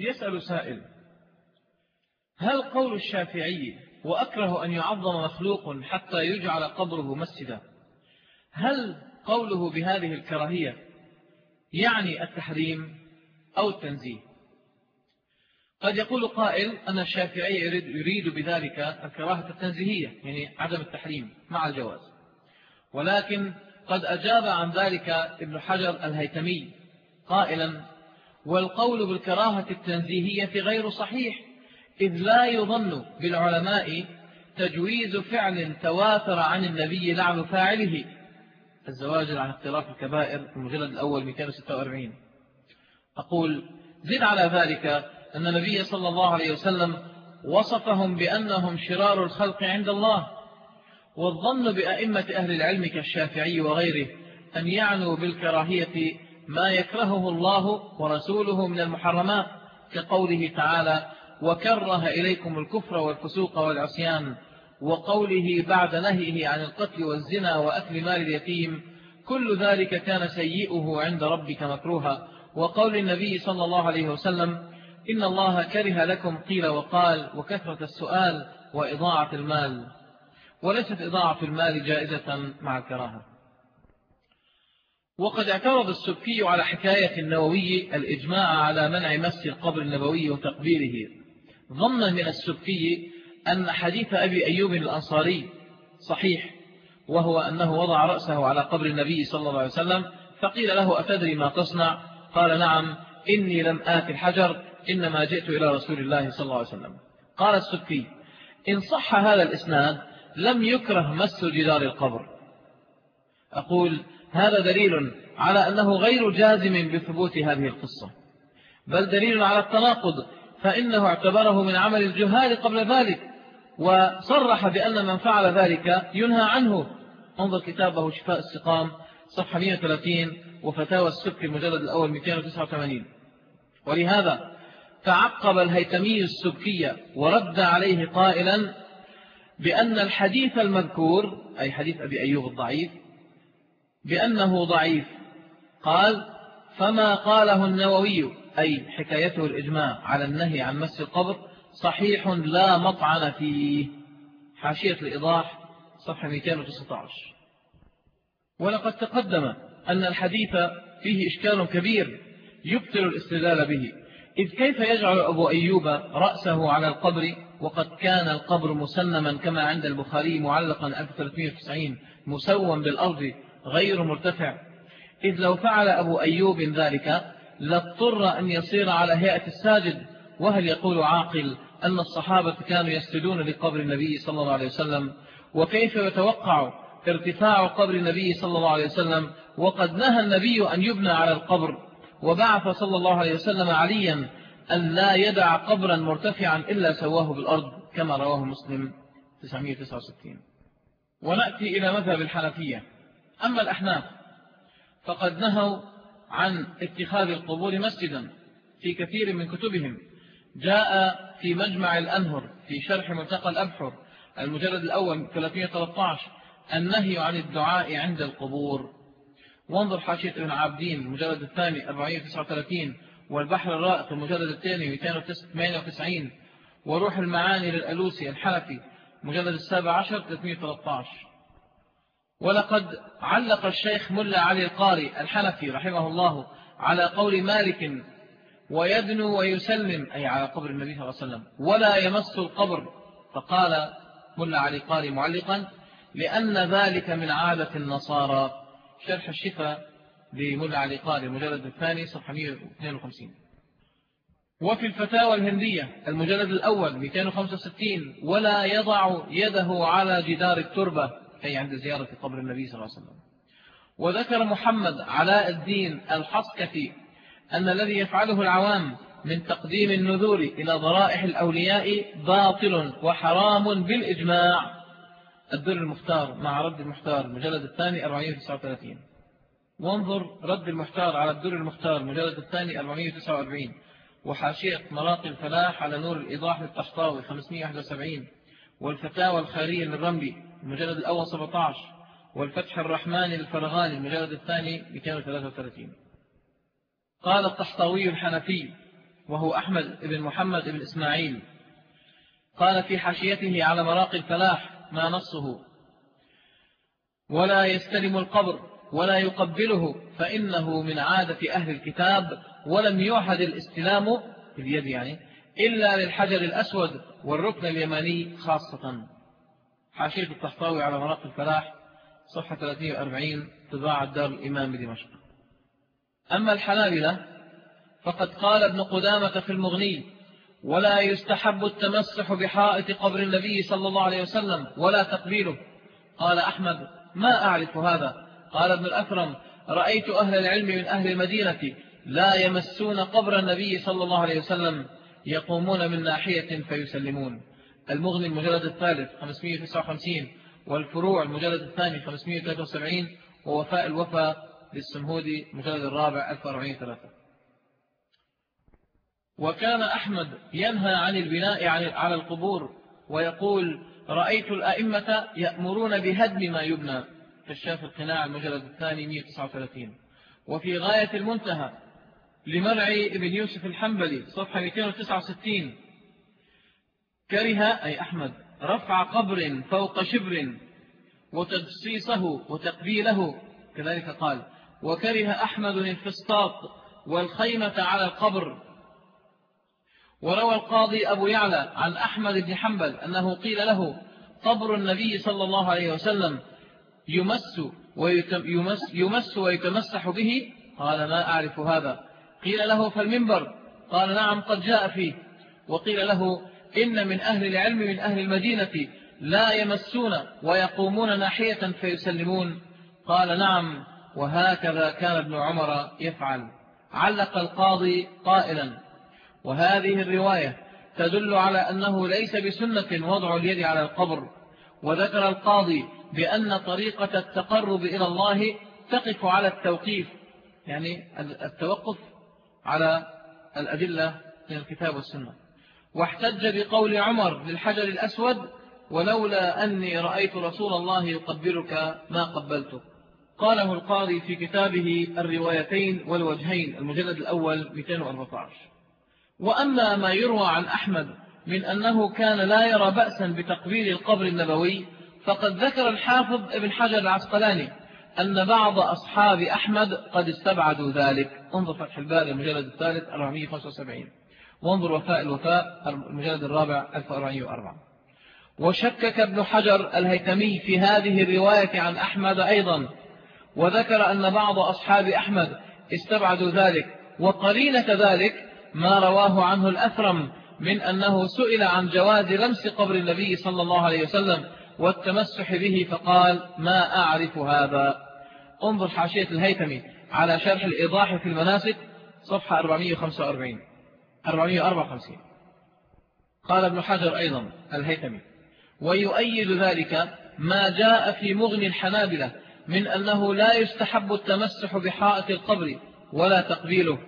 يسأل سائل هل قول الشافعي وأكره أن يعظم مخلوق حتى يجعل قبره مسجدا؟ هل قوله بهذه الكراهية يعني التحريم أو التنزيه؟ قد يقول قائل أن الشافعي يريد بذلك الكراهة التنزيهية يعني عدم التحريم مع الجواز. ولكن قد أجاب عن ذلك ابن حجر الهيتمي قائلا والقول بالكراهة التنزيهية غير صحيح إذ لا يظن بالعلماء تجويز فعل تواتر عن النبي لعن فاعله. الزواج عن اختلاف الكبائر في المجلد الأول 246 أقول زد على ذلك أن النبي صلى الله عليه وسلم وصفهم بأنهم شرار الخلق عند الله والظن بأئمة أهل العلم كالشافعي وغيره أن يعنوا بالكراهية ما يكرهه الله ورسوله من المحرمات كقوله تعالى وكره إليكم الكفر والفسوق والعصيان وقوله بعد نهيه عن القتل والزنا وأكل مال اليتيم كل ذلك كان سيئه عند ربك مكروها وقول النبي صلى الله عليه وسلم إن الله كره لكم قيل وقال وكثرة السؤال وإضاعة المال وليست إضاعة المال جائزة مع الكراهة. وقد اعترض السبكي على حكاية النووي الإجماع على منع مس القبر النبوي وتقبيره. ظنا من السبكي أن حديث أبي أيوب الأنصاري صحيح وهو أنه وضع رأسه على قبر النبي صلى الله عليه وسلم فقيل له أتدري ما تصنع؟ قال نعم. إني لم آت الحجر إنما جئت إلى رسول الله صلى الله عليه وسلم. قال السبكي إن صح هذا الإسناد لم يكره مس جدار القبر. أقول هذا دليل على أنه غير جازم بثبوت هذه القصة. بل دليل على التناقض فإنه اعتبره من عمل الجهال قبل ذلك وصرح بأن من فعل ذلك ينهى عنه. انظر كتابه شفاء السقام صفحة 130 وفتاوى السبك المجلد الأول 289 ولهذا تعقب الهيتمي السبكية ورد عليه قائلا بأن الحديث المذكور أي حديث أبي أيوب الضعيف بأنه ضعيف. قال فما قاله النووي أي حكايته الإجماع على النهي عن مس القبر صحيح لا مطعن فيه. حاشية الإيضاح صفحة 219 ولقد تقدم أن الحديث فيه إشكال كبير يبطل الاستدلال به. إذ كيف يجعل أبو أيوب رأسه على القبر وقد كان القبر مسنما كما عند البخاري معلقا 1390 مسوا بالأرض غير مرتفع. إذ لو فعل أبو أيوب ذلك لاضطر أن يصير على هيئة الساجد. وهل يقول عاقل أن الصحابة كانوا يسجدون لقبر النبي صلى الله عليه وسلم؟ وكيف يتوقع ارتفاع قبر النبي صلى الله عليه وسلم؟ وقد نهى النبي أن يبنى على القبر. وبعث صلى الله عليه وسلم عليا أن لا يدع قبرا مرتفعا إلا سواه بالأرض كما رواه مسلم. 969 ونأتي إلى مذهب الحنفية. أما الأحناف فقد نهوا عن اتخاذ القبور مسجدا في كثير من كتبهم. جاء في مجمع الأنهر في شرح ملتقى الأبحر المجلد الأول 313 النهي عن الدعاء عند القبور. وانظر حاشية ابن عابدين المجلد الثاني 439 والبحر الرائق المجلد الثاني 298 وروح المعاني للألوسي الحنفي مجلد السابع عشر 313 ولقد علق الشيخ ملا علي القاري الحنفي رحمه الله على قول مالك ويدنو ويسلم أي على قبر النبي صلى الله عليه وسلم ولا يمس القبر. فقال ملا علي القاري معلقا لأن ذلك من عادة النصارى. شرح الشفاء لملا علي قاري المجلد الثاني صفحة 152 وفي الفتاوى الهندية المجلد الأول 265 ولا يضع يده على جدار التربة. أي عند زيارة قبر النبي صلى الله عليه وسلم. وذكر محمد علاء الدين الحصكفي أن الذي يفعله العوام من تقديم النذور إلى ضرائح الأولياء باطل وحرام بالإجماع. الدر المختار مع رد المختار المجلد الثاني 439 وانظر رد المختار على الدر المختار المجلد الثاني 449 وحاشية مراقي الفلاح على نور الإيضاح للتحطاوي 571 والفتاوى الخيرية للرملي المجلد الأول 17 والفتح الرحمن للفرغاني المجلد الثاني 233 قال التحطاوي الحنفي وهو أحمد بن محمد بن إسماعيل قال في حاشيته على مراق الفلاح ما نصه ولا يستلم القبر ولا يقبله فإنه من عادة أهل الكتاب ولم يعهد الاستلام في اليد يعني. إلا للحجر الأسود والركن اليماني خاصة. حاشية التحطاوي على مراق الفلاح صفحة 340 طباعة دار الإمام بدمشق. أما الحنابلة فقد قال ابن قدامة في المغني ولا يستحب التمسح بحائط قبر النبي صلى الله عليه وسلم ولا تقبيله. قال أحمد ما أعرف هذا. قال ابن الأكرم رأيت أهل العلم من أهل المدينة لا يمسون قبر النبي صلى الله عليه وسلم يقومون من ناحية فيسلمون. المغني المجلد الثالث 559 والفروع المجلد الثاني 573 ووفاء الوفاء للسمهودي المجلد الرابع 1403 وكان أحمد ينهى عن البناء على القبور ويقول رأيت الأئمة يأمرون بهدم ما يبنى. كشاف القناع المجلد الثاني 139 وفي غاية المنتهى لمرعي ابن يوسف الحنبلي صفحة 269 كره أي أحمد رفع قبر فوق شبر وتجصيصه وتقبيله. كذلك قال وكره أحمد الفسطاط والخيمة على القبر. وروى القاضي أبو يعلى عن أحمد بن حنبل أنه قيل له قبر النبي صلى الله عليه وسلم يمس, ويمس يمس ويتمسح به؟ قال ما أعرف هذا. قيل له فالمنبر؟ قال نعم قد جاء فيه. وقيل له إن من أهل العلم من أهل المدينة لا يمسون ويقومون ناحية فيسلمون. قال نعم وهكذا كان ابن عمر يفعل. علق القاضي قائلا. وهذه الرواية تدل على أنه ليس بسنة وضع اليد على القبر. وذكر القاضي بأن طريقة التقرب إلى الله تقف على التوقيف. يعني التوقف على الأدلة من الكتاب والسنة. واحتج بقول عمر للحجر الأسود ولولا أني رأيت رسول الله يقبلك ما قبلته. قاله القاضي في كتابه الروايتين والوجهين المجلد الأول 214 وأما ما يروى عن أحمد من أنه كان لا يرى بأسا بتقبيل القبر النبوي فقد ذكر الحافظ ابن حجر العسقلاني أن بعض أصحاب أحمد قد استبعدوا ذلك. انظر فتح الباري المجلد الثالث 475 وانظر وفاء الوفاء المجلد الرابع 1404 وشكك ابن حجر الهيتمي في هذه الرواية عن أحمد أيضا وذكر أن بعض أصحاب أحمد استبعدوا ذلك. وقرينة ذلك ما رواه عنه الأثرم من أنه سئل عن جواز لمس قبر النبي صلى الله عليه وسلم والتمسح به فقال ما أعرف هذا. انظر حاشية الهيتمي على شرح الإيضاح في المناسك صفحة 445 454 قال ابن حجر أيضا الهيتمي ويؤيد ذلك ما جاء في مغني الحنابلة من أنه لا يستحب التمسح بحائط القبر ولا تقبيله.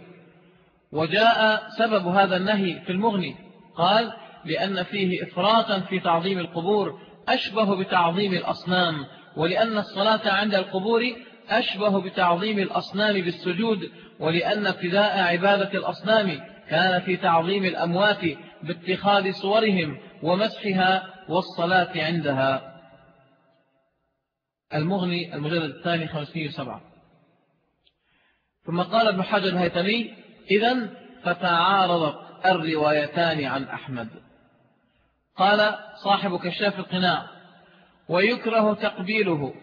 وجاء سبب هذا النهي في المغني قال لأن فيه إفراطا في تعظيم القبور أشبه بتعظيم الأصنام ولأن الصلاة عند القبور أشبه بتعظيم الأصنام بالسجود ولأن ابتداء عبادة الأصنام كان في تعظيم الأموات باتخاذ صورهم ومسحها والصلاة عندها. المغني المجلد الثاني 507 ثم قال ابن حجر الهيتمي إذا فتعارضت الروايتان عن أحمد. قال صاحب كشاف القناع ويكره تقبيله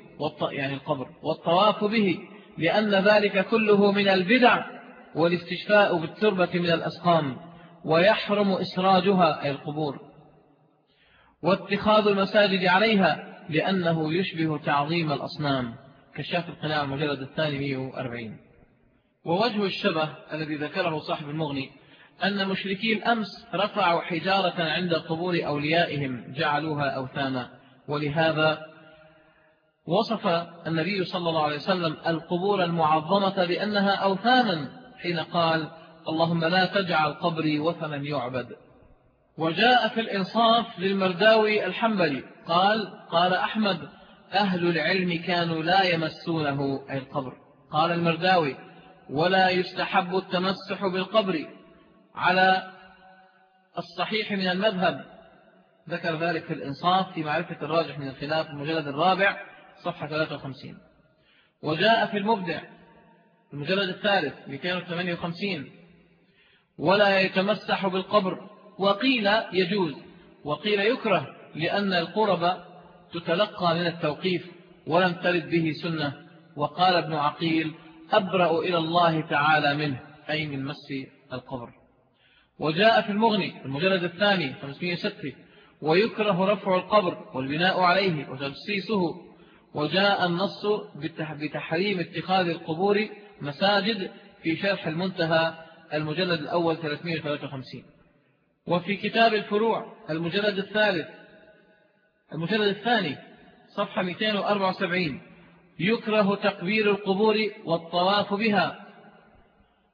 يعني القبر. والطواف به لأن ذلك كله من البدع والاستشفاء بالتربة من الأسقام ويحرم إسراجها أي القبور. واتخاذ المساجد عليها لأنه يشبه تعظيم الأصنام كشاف القناع المجلد الثاني 140 ووجه الشبه الذي ذكره صاحب المغني أن مشركي الأمس رفعوا حجارة عند قبور أوليائهم جعلوها أوثانا. ولهذا وصف النبي صلى الله عليه وسلم القبور المعظمة بأنها أوثانا حين قال اللهم لا تجعل قبري وثنا يعبد. وجاء في الإنصاف للمرداوي الحنبلي قال قال أحمد أهل العلم كانوا لا يمسونه أي القبر. قال المرداوي ولا يستحب التمسح بالقبر على الصحيح من المذهب. ذكر ذلك في الإنصاف في معرفة الراجح من الخلاف المجلد الرابع. صفحة 53 وجاء في المبدع المجلد الثالث 258 ولا يتمسح بالقبر. وقيل يجوز. وقيل يكره لأن القرب تتلقى من التوقيف ولم ترد به سنة. وقال ابن عقيل أبرأ إلى الله تعالى منه أي من مس القبر. وجاء في المغني المجلد الثاني 506 ويكره رفع القبر والبناء عليه وتجسيسه وجاء النص بتحريم اتخاذ القبور مساجد في شرح المنتهى المجلد الأول 353 وفي كتاب الفروع المجلد الثالث المجلد الثاني صفحة 274 يكره تقبير القبور والطواف بها.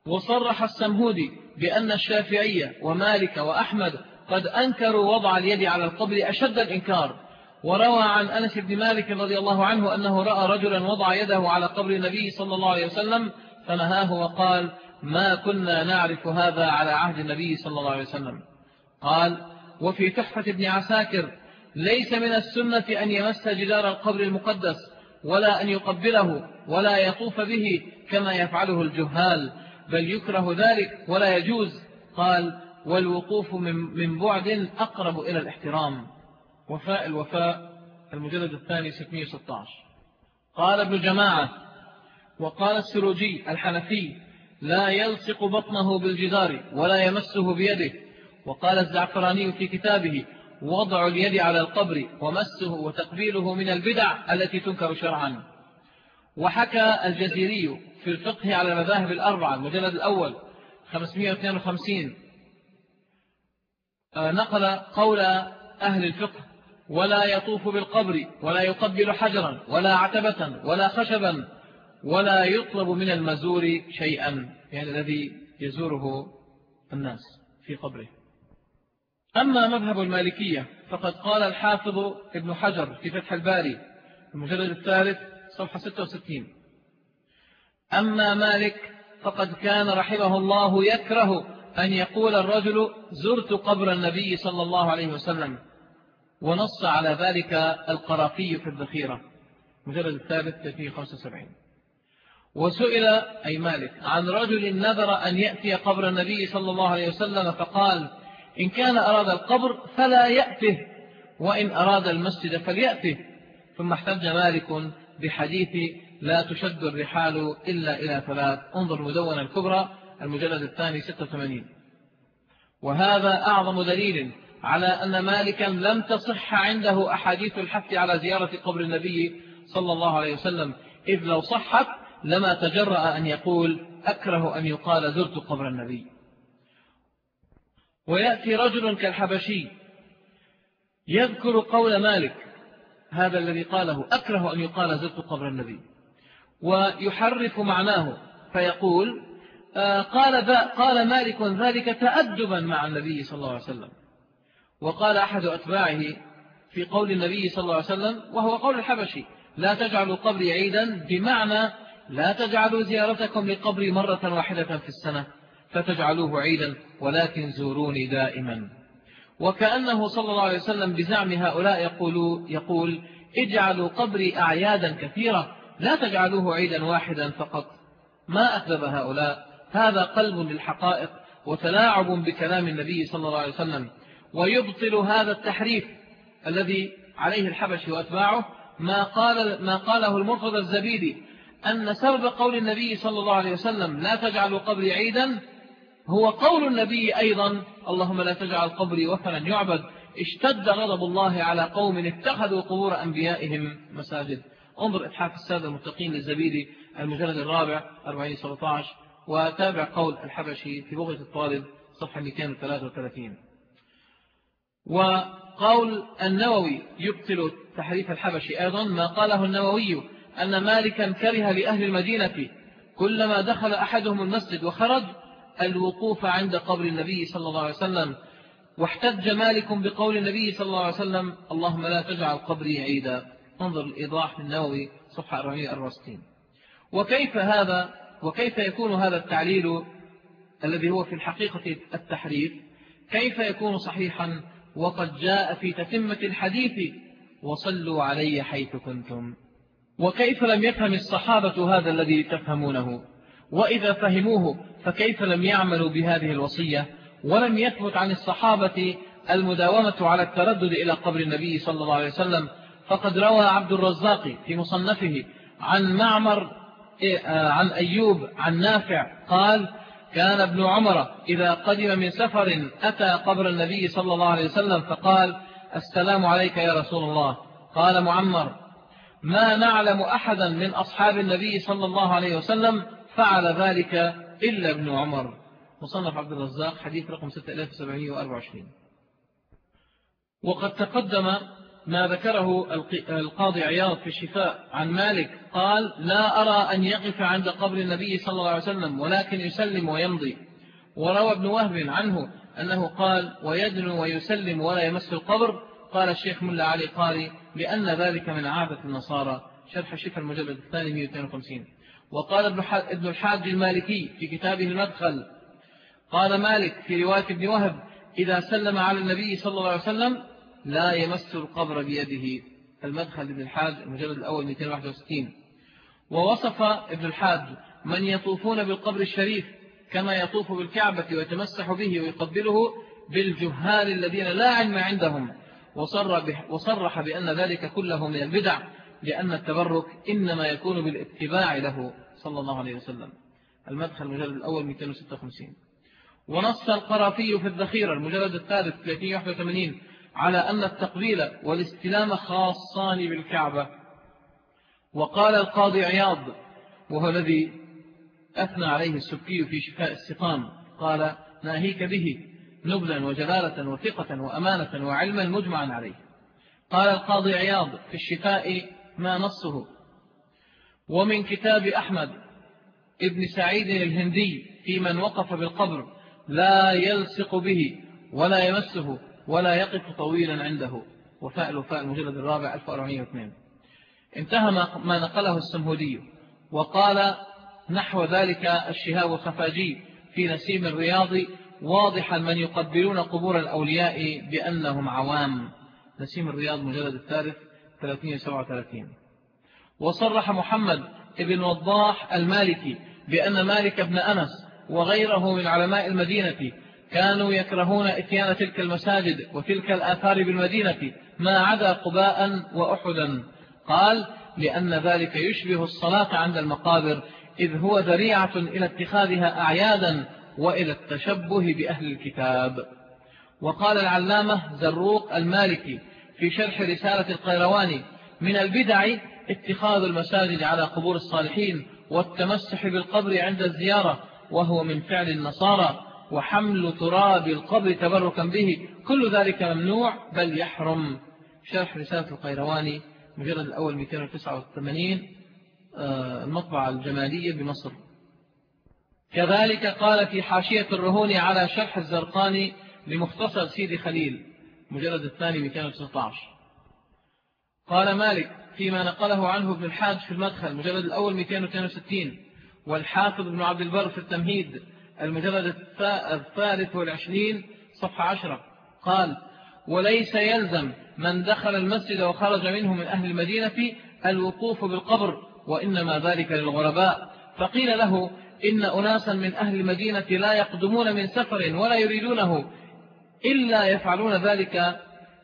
وصرح السمهودي بأن الشافعية ومالك وأحمد قد أنكروا وضع اليد على القبر أشد الإنكار وروى عن أنس بن مالك رضي الله عنه أنه رأى رجلا وضع يده على قبر النبي صلى الله عليه وسلم فنهاه وقال ما كنا نعرف هذا على عهد النبي صلى الله عليه وسلم. قال وفي تحفة ابن عساكر ليس من السنة أن يمس جدار القبر المقدس ولا أن يقبله ولا يطوف به كما يفعله الجهال بل يكره ذلك ولا يجوز. قال والوقوف من بعد أقرب إلى الاحترام. وفاء الوفاء المجلد الثاني 616 قال ابن جماعة وقال السروجي الحنفي لا يلصق بطنه بالجدار ولا يمسه بيده. وقال الزعفراني في كتابه وضع اليد على القبر ومسه وتقبيله من البدع التي تنكر شرعا. وحكى الجزيري في الفقه على المذاهب الأربعة المجلد الأول 552 آه، نقل قول أهل الفقه ولا يطوف بالقبر ولا يقبل حجرا ولا عتبة ولا خشبا ولا يطلب من المزور شيئا يعني الذي يزوره الناس في قبره. أما مذهب المالكية فقد قال الحافظ ابن حجر في فتح الباري المجلد الثالث صفحة 66 أما مالك فقد كان رحمه الله يكره أن يقول الرجل زرت قبر النبي صلى الله عليه وسلم. ونص على ذلك القرافي في الذخيرة. مجلد الثالث 375 وسئل أي مالك عن رجل نذر أن يأتي قبر النبي صلى الله عليه وسلم فقال إن كان أراد القبر فلا يأته وإن أراد المسجد فليأته. ثم احتج مالك بحديث لا تشد الرحال إلا إلى ثلاث. انظر مدونة الكبرى المجلد الثاني 86 وهذا أعظم دليل على أن مالكا لم تصح عنده أحاديث الحث على زيارة قبر النبي صلى الله عليه وسلم. إذ لو صحت لما تجرأ أن يقول أكره أن يقال زرت قبر النبي. ويأتي رجل كالحبشي يذكر قول مالك هذا الذي قاله أكره أن يقال زرت قبر النبي. ويحرف معناه فيقول آه، قال, قال مالك ذلك تأدبا مع النبي صلى الله عليه وسلم. وقال أحد أتباعه في قول النبي صلى الله عليه وسلم وهو قول الحبشي لا تجعلوا قبري عيدا بمعنى لا تجعلوا زيارتكم لقبري مرة واحدة في السنة فتجعلوه عيدا ولكن زوروني دائما. وكأنه صلى الله عليه وسلم بزعم هؤلاء يقول, يقول اجعلوا قبري أعيادا كثيرة لا تجعلوه عيدا واحدا فقط. ما أكذب هؤلاء؟ هذا قلب للحقائق وتلاعب بكلام النبي صلى الله عليه وسلم. ويبطل هذا التحريف الذي عليه الحبش وأتباعه ما, قال ما قاله المرتضى الزبيدي أن سبب قول النبي صلى الله عليه وسلم لا تجعلوا قبري عيدا هو قول النبي أيضا اللهم لا تجعل قبري وثنا يعبد اشتد غضب الله على قوم اتخذوا قبور أنبيائهم مساجد. انظر إتحاف السادة المتقين للزبيدي المجلد الرابع 417 وتابع قول الحبشي في بغية الطالب صفحة 233 وقول النووي يبطل تحريف الحبشي أيضا ما قاله النووي أن مالكا كره لأهل المدينة كلما دخل أحدهم المسجد وخرج الوقوف عند قبر النبي صلى الله عليه وسلم. واحتج مالك بقول النبي صلى الله عليه وسلم اللهم لا تجعل قبري عيدا. انظر الإيضاح النووي صفحة 464 وكيف هذا؟ وكيف يكون هذا التعليل الذي هو في الحقيقة التحريف؟ كيف يكون صحيحا؟ وقد جاء في تتمة الحديث وصلوا علي حيث كنتم. وكيف لم يفهم الصحابة هذا الذي تفهمونه؟ وإذا فهموه فكيف لم يعملوا بهذه الوصية؟ ولم يثبت عن الصحابة المداومة على التردد إلى قبر النبي صلى الله عليه وسلم. فقد روى عبد الرزاق في مصنفه عن معمر آه، عن أيوب عن نافع قال كان ابن عمر إذا قدم من سفر أتى قبر النبي صلى الله عليه وسلم فقال السلام عليك يا رسول الله. قال معمر ما نعلم أحدا من أصحاب النبي صلى الله عليه وسلم فعل ذلك إلا ابن عمر. مصنف عبد الرزاق حديث رقم 6724 وقد تقدم ما ذكره القاضي عياض في الشفاء عن مالك قال لا أرى أن يقف عند قبر النبي صلى الله عليه وسلم ولكن يسلم ويمضي. وروى ابن وهب عنه أنه قال ويدنو ويسلم ولا يمس القبر. قال الشيخ ملا علي قاري لأن ذلك من عادة النصارى. شرح شفا المجلد الثاني 152 وقال ابن الحاج المالكي في كتابه المدخل قال مالك في رواية ابن وهب إذا سلم على النبي صلى الله عليه وسلم لا يمس القبر بيده. المدخل ابن الحاج المجلد الأول 261 ووصف ابن الحاج من يطوفون بالقبر الشريف كما يطوف بالكعبة ويتمسح به ويقبله بالجهال الذين لا علم عندهم. وصرح بأن ذلك كله من البدع لأن التبرك إنما يكون بالاتباع له. صلى الله عليه وسلم. المدخل المجلد الأول 256 ونص القرافي في الذخيرة المجلد الثالث 381 على أن التقبيل والاستلام خاصان بالكعبة. وقال القاضي عياض وهو الذي أثنى عليه السبكي في شفاء السقام قال ناهيك به نبلا وجلالة وثقة وأمانة وعلما مجمعا عليه. قال القاضي عياض في الشفاء ما نصه. ومن كتاب أحمد ابن سعيد الهندي في من وقف بالقبر لا يلصق به ولا يمسه ولا يقف طويلا عنده. وفاء الوفاء المجلد الرابع 1402 انتهى ما نقله السمهودي. وقال نحو ذلك الشهاب الخفاجي في نسيم الرياض واضحا من يقبلون قبور الأولياء بأنهم عوام. نسيم الرياض مجلد الثالث 337 وصرح محمد ابن وضاح المالكي بأن مالك بن أنس وغيره من علماء المدينة كانوا يكرهون إتيان تلك المساجد وتلك الآثار بالمدينة ما عدا قباء وأحدا. قال لأن ذلك يشبه الصلاة عند المقابر إذ هو ذريعة إلى اتخاذها أعيادا وإلى التشبه بأهل الكتاب. وقال العلامة زروق المالكي في شرح رسالة القيرواني من البدع اتخاذ المساجد على قبور الصالحين والتمسح بالقبر عند الزيارة وهو من فعل النصارى. وحمل تراب القبر تبركا به. كل ذلك ممنوع بل يحرم. شرح رسالة القيرواني مجرد الأول 289 آه، المطبعة الجمالية بمصر. كذلك قال في حاشية الرهون على شرح الزرقاني لمختصر سيدي خليل مجلد الثاني 219 قال مالك فيما نقله عنه ابن الحاج في المدخل مجلد الأول 262 والحافظ ابن عبد البر في التمهيد المجلد الثالث والعشرين صفحة عشرة. قال وليس يلزم من دخل المسجد وخرج منه من أهل المدينة الوقوف بالقبر وإنما ذلك للغرباء. فقيل له إن أناسا من أهل المدينة لا يقدمون من سفر ولا يريدونه إلا يفعلون ذلك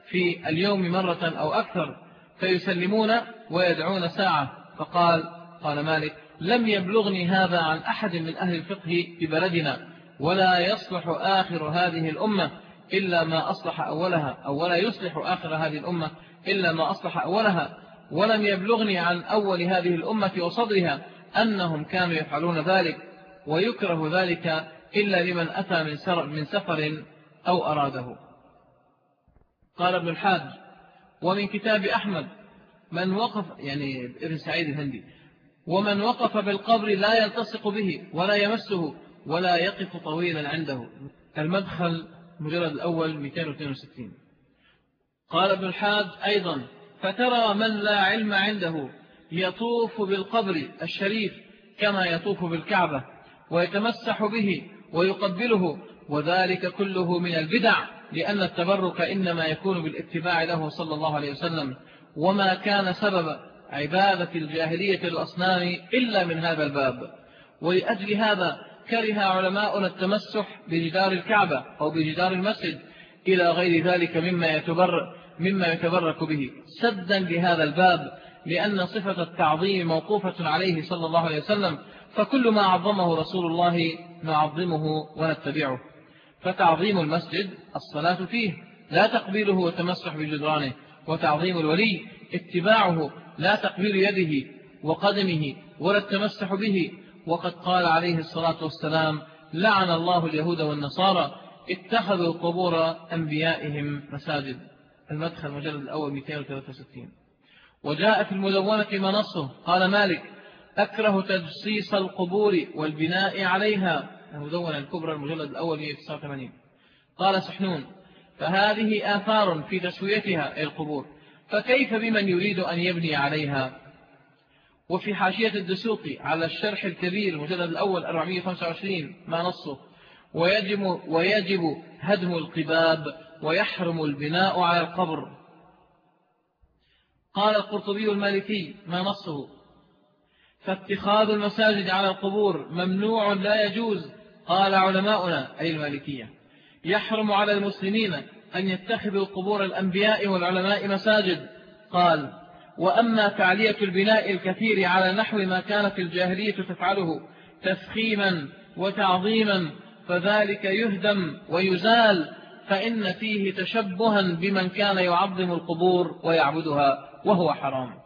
في اليوم مرة أو أكثر فيسلمون ويدعون ساعة. فقال قال مالك لم يبلغني هذا عن أحد من أهل الفقه في بلدنا ولا يصلح آخر هذه الأمة إلا ما أصلح أولها أو ولا يصلح آخر هذه الأمة إلا ما أصلح أولها. ولم يبلغني عن أول هذه الأمة وصدرها أنهم كانوا يفعلون ذلك ويكره ذلك إلا لمن أتى من سفر أو أراده. قال ابن الحاج ومن كتاب أحمد من وقف يعني ابن سعيد الهندي ومن وقف بالقبر لا يلتصق به ولا يمسه ولا يقف طويلا عنده. المدخل مجرد الأول 262 قال ابن الحاج أيضا فترى من لا علم عنده يطوف بالقبر الشريف كما يطوف بالكعبة ويتمسح به ويقبله وذلك كله من البدع لأن التبرك إنما يكون بالاتباع له صلى الله عليه وسلم. وما كان سبب عبادة الجاهلية الأصنام إلا من هذا الباب. ولأجل هذا كره علماؤنا التمسح بجدار الكعبة أو بجدار المسجد إلى غير ذلك مما يتبرك, مما يتبرك به. سدا لهذا الباب لأن صفة التعظيم موقوفة عليه صلى الله عليه وسلم فكل ما عظمه رسول الله نعظمه ونتبعه. فتعظيم المسجد الصلاة فيه لا تقبيله وتمسح بجدرانه وتعظيم الولي اتباعه لا تقبيل يده وقدمه ولا التمسح به. وقد قال عليه الصلاة والسلام لعن الله اليهود والنصارى اتخذوا قبور أنبيائهم مساجد. المدخل مجلد الأول 263 وجاء في المدونة ما نصه قال مالك أكره تجصيص القبور والبناء عليها. المدونة الكبرى المجلد الأول 189 قال سحنون فهذه آثار في تسويتها القبور. فكيف بمن يريد أن يبني عليها؟ وفي حاشية الدسوقي على الشرح الكبير المجلد الأول 425 ما نصه؟ ويجب, ويجب هدم القباب ويحرم البناء على القبر. قال القرطبي المالكي ما نصه؟ فاتخاذ المساجد على القبور ممنوع لا يجوز قال علماؤنا أي المالكية. يحرم على المسلمين أن يتخذوا قبور الأنبياء والعلماء مساجد. قال وأما فعلية البناء الكثير على نحو ما كانت الجاهلية تفعله تفخيما وتعظيما فذلك يهدم ويزال فإن فيه تشبها بمن كان يعظم القبور ويعبدها وهو حرام.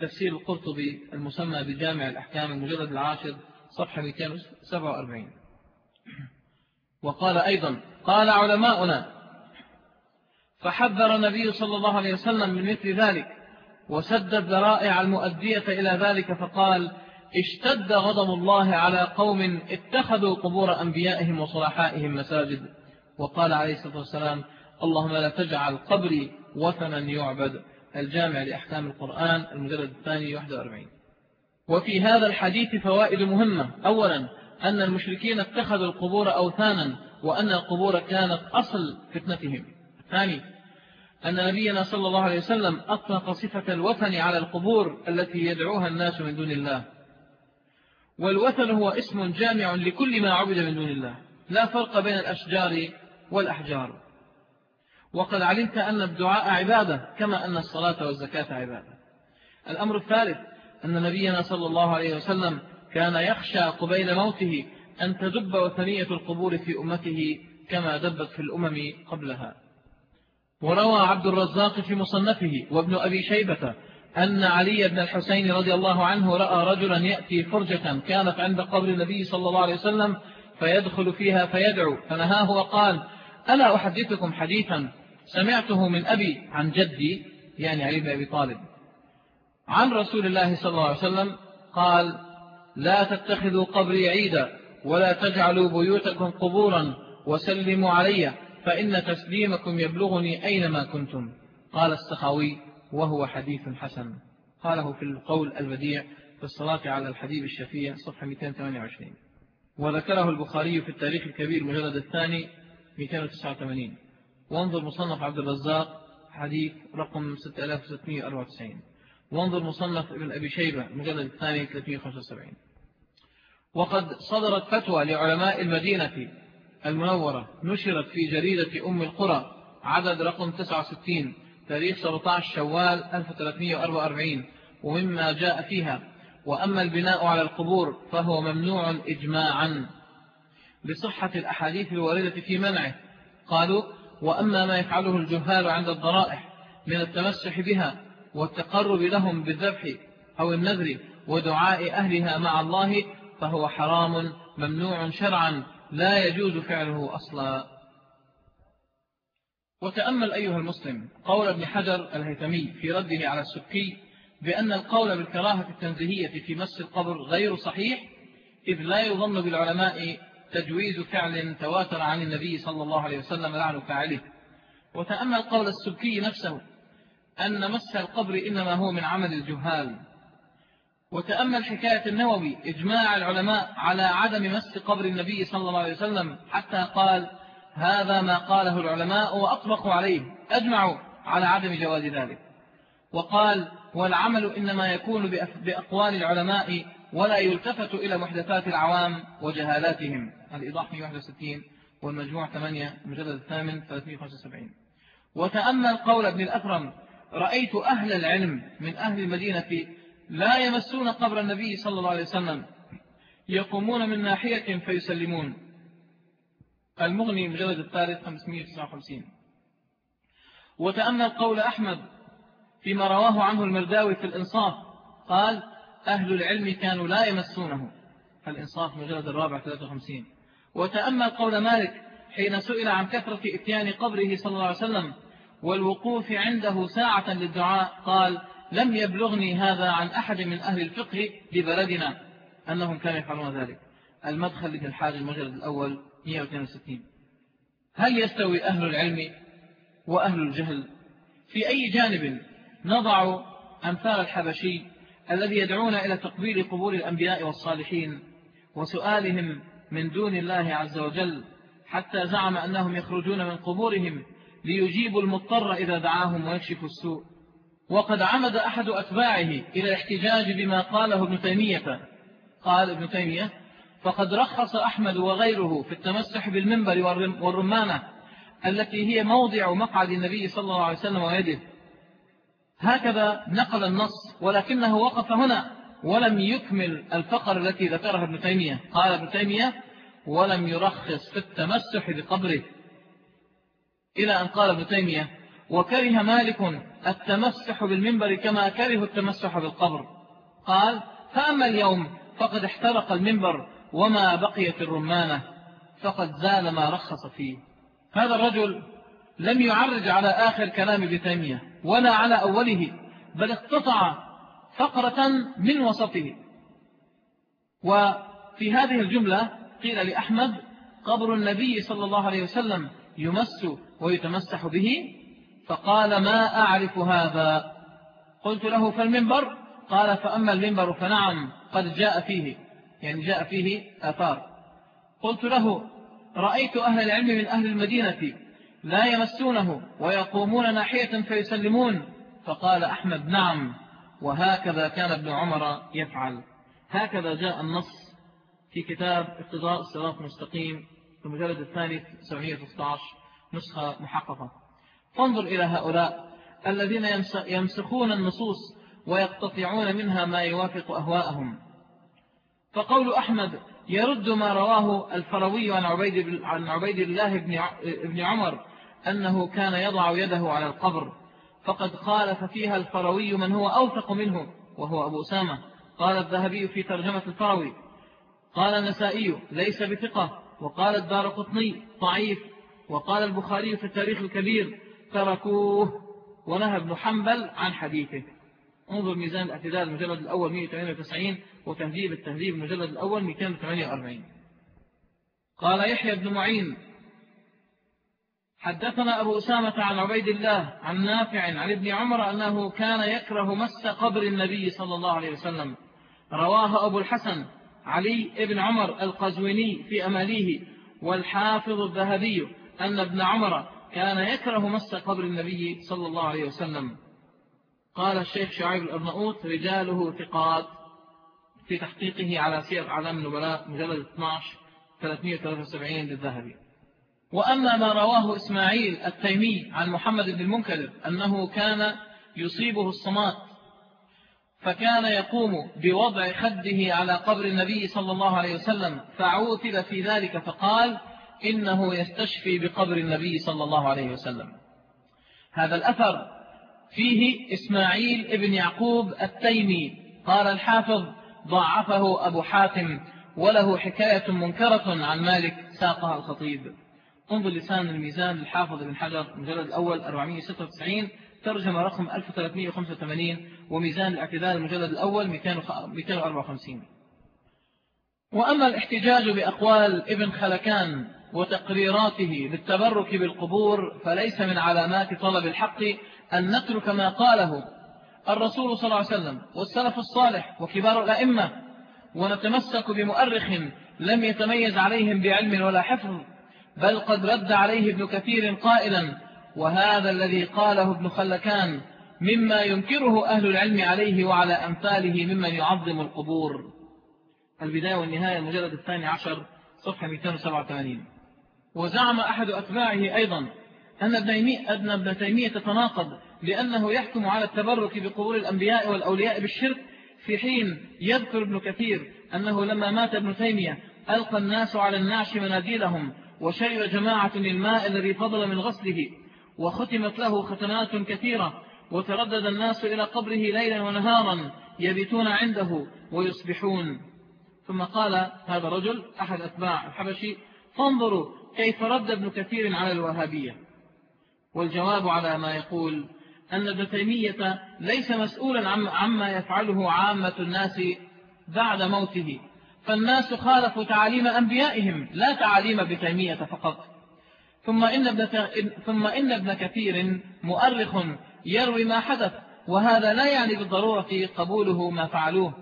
تفسير القرطبي المسمى بجامع الأحكام المجرد العاشر صفحة 247 وقال أيضا قال علماؤنا فحذر النبي صلى الله عليه وسلم من مثل ذلك وسد الذرائع المؤدية إلى ذلك فقال اشتد غضب الله على قوم اتخذوا قبور أنبيائهم وصلاحائهم مساجد. وقال عليه الصلاة والسلام اللهم لا تجعل قبري وثنا يعبد. الجامع لأحكام القرآن المجلد الثاني 41 وفي هذا الحديث فوائد مهمة. أولا أن المشركين اتخذوا القبور أوثانا وأن القبور كانت أصل فتنتهم. ثاني أن نبينا صلى الله عليه وسلم أطلق صفة الوثن على القبور التي يدعوها الناس من دون الله. والوثن هو اسم جامع لكل ما عبد من دون الله. لا فرق بين الأشجار والأحجار. وقد علمت أن الدعاء عبادة كما أن الصلاة والزكاة عبادة. الأمر الثالث أن نبينا صلى الله عليه وسلم كان يخشى قبيل موته أن تدب وثنية القبور في أمته كما دبت في الأمم قبلها. وروى عبد الرزاق في مصنفه وابن أبي شيبة أن علي بن الحسين رضي الله عنه رأى رجلا يأتي فرجة كانت عند قبر النبي صلى الله عليه وسلم فيدخل فيها فيدعو فنهاه وقال ألا أحدثكم حديثا سمعته من أبي عن جدي؟ يعني علي بن أبي طالب. عن رسول الله صلى الله عليه وسلم قال لا تتخذوا قبري عيدا ولا تجعلوا بيوتكم قبورا وسلموا علي. فإن تسليمكم يبلغني أينما كنتم. قال السخاوي وهو حديث حسن. قاله في القول البديع في الصلاة على الحبيب الشفيع صفحة 228 وذكره البخاري في التاريخ الكبير مجلد الثاني 289 وانظر مصنف عبد الرزاق حديث رقم 6694 وانظر مصنف ابن أبي شيبة مجلد الثاني 375 وقد صدرت فتوى لعلماء المدينة المنورة نشرت في جريدة أم القرى عدد رقم 69 تاريخ 17 شوال 1344 ومما جاء فيها. وأما البناء على القبور فهو ممنوع إجماعا. بصحة الأحاديث الواردة في منعه. قالوا وأما ما يفعله الجهال عند الضرائح من التمسح بها والتقرب لهم بالذبح أو النذر ودعاء أهلها مع الله فهو حرام ممنوع شرعا. لا يجوز فعله أصلا. وتأمل أيها المسلم قول ابن حجر الهيثمي في رده على السكي بأن القول بالكراهة التنزيهية في مس القبر غير صحيح إذ لا يظن بالعلماء تجويز فعل تواتر عن النبي صلى الله عليه وسلم لعن فاعله. وتأمل قول السبكي نفسه أن مس القبر إنما هو من عمل الجهال. وتأمل حكاية النووي إجماع العلماء على عدم مس قبر النبي صلى الله عليه وسلم حتى قال هذا ما قاله العلماء وأطبقوا عليه أجمعوا على عدم جواز ذلك. وقال والعمل إنما يكون بأقوال العلماء ولا يلتفت إلى محدثات العوام وجهالاتهم. الإيضاح 161 والمجموع 8 المجلد الثامن 375 وتأمل قول ابن الأثرم رأيت أهل العلم من أهل المدينة لا يمسون قبر النبي صلى الله عليه وسلم. يقومون من ناحية فيسلمون. المغني مجلد الثالث 559 وتأمل قول أحمد فيما رواه عنه المرداوي في الإنصاف قال أهل العلم كانوا لا يمسونه. الإنصاف مجلد الرابع 53 وتأمل قول مالك حين سئل عن كثرة إتيان قبره صلى الله عليه وسلم والوقوف عنده ساعة للدعاء قال لم يبلغني هذا عن أحد من أهل الفقه ببلدنا أنهم كانوا يفعلون ذلك. المدخل لابن الحاج المجلد الأول 162 هل يستوي أهل العلم وأهل الجهل؟ في أي جانب نضع أمثال الحبشي الذي يدعون إلى تقبيل قبور الأنبياء والصالحين وسؤالهم من دون الله عز وجل حتى زعم أنهم يخرجون من قبورهم ليجيبوا المضطر إذا دعاهم ويكشف السوء؟ وقد عمد أحد أتباعه إلى الاحتجاج بما قاله ابن تيمية. قال ابن تيمية فقد رخص أحمد وغيره في التمسح بالمنبر والرمانة التي هي موضع مقعد النبي صلى الله عليه وسلم ويده. هكذا نقل النص ولكنه وقف هنا ولم يكمل الفقر التي ذكرها ابن تيمية. قال ابن تيمية ولم يرخص في التمسح بقبره. إلى أن قال ابن تيمية وكره مالك التمسح بالمنبر كما كره التمسح بالقبر. قال فأما اليوم فقد احترق المنبر وما بقيت الرمانة فقد زال ما رخص فيه. هذا الرجل لم يعرج على آخر كلام ابن تيمية ولا على أوله بل اقتطع فقرة من وسطه. وفي هذه الجملة قيل لأحمد قبر النبي صلى الله عليه وسلم يمس ويتمسح به فقال ما أعرف هذا؟ قلت له فالمنبر؟ قال فأما المنبر فنعم قد جاء فيه يعني جاء فيه آثار. قلت له رأيت أهل العلم من أهل المدينة لا يمسونه ويقومون ناحية فيسلمون. فقال أحمد نعم وهكذا كان ابن عمر يفعل. هكذا جاء النص في كتاب اقتضاء الصراط المستقيم في المجلد الثاني 716 نسخة محققة. فانظر إلى هؤلاء الذين يمسخون النصوص ويقتطعون منها ما يوافق أهواءهم. فقول أحمد يرد ما رواه الفروي عن عبيد, عن عبيد الله بن عمر أنه كان يضع يده على القبر فقد خالف فيها الفروي من هو أوثق منه وهو أبو سامة قال الذهبي في ترجمة الفروي قال النسائي ليس بثقة. وقال الدار قطني ضعيف. وقال البخاري في التاريخ الكبير تركوه ونهى ابن حنبل عن حديثه. انظر ميزان الاعتدال المجلد الأول 198 وتهذيب التهذيب المجلد الأول 248 قال يحيى بن معين حدثنا أبو أسامة عن عبيد الله عن نافع عن ابن عمر أنه كان يكره مس قبر النبي صلى الله عليه وسلم. رواه أبو الحسن علي ابن عمر القزويني في أماليه والحافظ الذهبي أن ابن عمر كان يكره مس قبر النبي صلى الله عليه وسلم. قال الشيخ شعيب الأرنؤوت رجاله ثقات في تحقيقه على سير أعلام النبلاء مجلد 12 373 للذهبي. وأما ما رواه إسماعيل التيمي عن محمد بن المنكدر أنه كان يصيبه الصمات فكان يقوم بوضع خده على قبر النبي صلى الله عليه وسلم فعوتب في ذلك فقال إنه يستشفي بقبر النبي صلى الله عليه وسلم. هذا الأثر فيه إسماعيل ابن يعقوب التيمي. قال الحافظ ضعفه أبو حاتم وله حكاية منكرة عن مالك ساقها الخطيب. انظر لسان الميزان للحافظ بن حجر مجلد الأول 496 ترجمة رقم 1385 وميزان الاعتدال المجلد الأول 254 وأما الاحتجاج بأقوال ابن خلكان وتقريراته للتبرك بالقبور فليس من علامات طلب الحق أن نترك ما قاله الرسول صلى الله عليه وسلم والسلف الصالح وكبار الأئمة ونتمسك بمؤرخ لم يتميز عليهم بعلم ولا حفظ بل قد رد عليه ابن كثير قائلا وهذا الذي قاله ابن خلكان مما ينكره أهل العلم عليه وعلى أمثاله ممن يعظم القبور. البداية والنهاية المجلد الثاني عشر صفحة 287 وزعم أحد أتباعه أيضا أن ابن, ابن تيمية تتناقض لأنه يحكم على التبرك بقبور الأنبياء والأولياء بالشرك في حين يذكر ابن كثير أنه لما مات ابن تيمية ألقى الناس على النعش مناديلهم وشرب جماعة الماء الذي فضل من غسله وختمت له ختمات كثيرة وتردد الناس إلى قبره ليلا ونهارا يبيتون عنده ويصبحون. ثم قال هذا الرجل أحد أتباع الحبشي فانظروا كيف رد ابن كثير على الوهابية. والجواب على ما يقول أن ابن تيمية ليس مسؤولا عما يفعله عامة الناس بعد موته. فالناس خالفوا تعاليم أنبيائهم لا تعاليم ابن تيمية فقط. ثم إن ثم إن ابن كثير مؤرخ يروي ما حدث وهذا لا يعني بالضرورة قبوله ما فعلوه.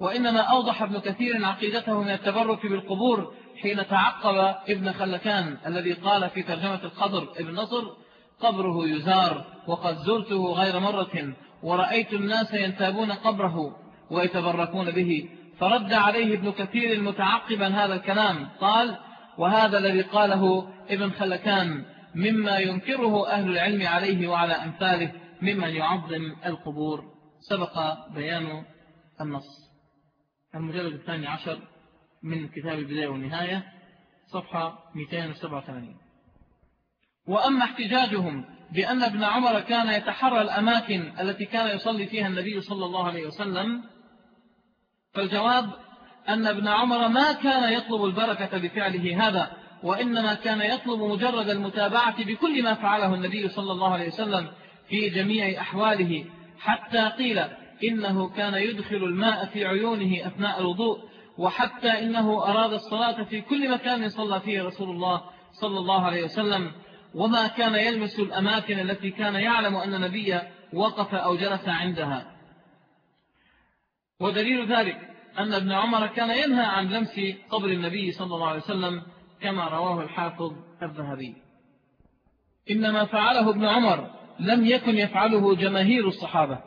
وإنما أوضح ابن كثير عقيدته من التبرك بالقبور حين تعقب ابن خلكان الذي قال في ترجمة الخضر ابن نصر قبره يزار وقد زرته غير مرة ورأيت الناس ينتابون قبره ويتبركون به. فرد عليه ابن كثير متعقبا هذا الكلام قال وهذا الذي قاله ابن خلكان مما ينكره أهل العلم عليه وعلى أمثاله ممن يعظم القبور. سبق بيان النص. المجلد الثاني عشر. من كتاب البداية والنهاية صفحة 287 وأما احتجاجهم بأن ابن عمر كان يتحرى الأماكن التي كان يصلي فيها النبي صلى الله عليه وسلم فالجواب أن ابن عمر ما كان يطلب البركة بفعله هذا وإنما كان يطلب مجرد المتابعة بكل ما فعله النبي صلى الله عليه وسلم في جميع أحواله حتى قيل إنه كان يدخل الماء في عيونه أثناء الوضوء وحتى إنه أراد الصلاة في كل مكان صلى فيه رسول الله صلى الله عليه وسلم وما كان يلمس الأماكن التي كان يعلم أن نبي وقف أو جلس عندها. ودليل ذلك أن ابن عمر كان ينهى عن لمس قبر النبي صلى الله عليه وسلم كما رواه الحافظ الذهبي. إنما فعله ابن عمر لم يكن يفعله جماهير الصحابة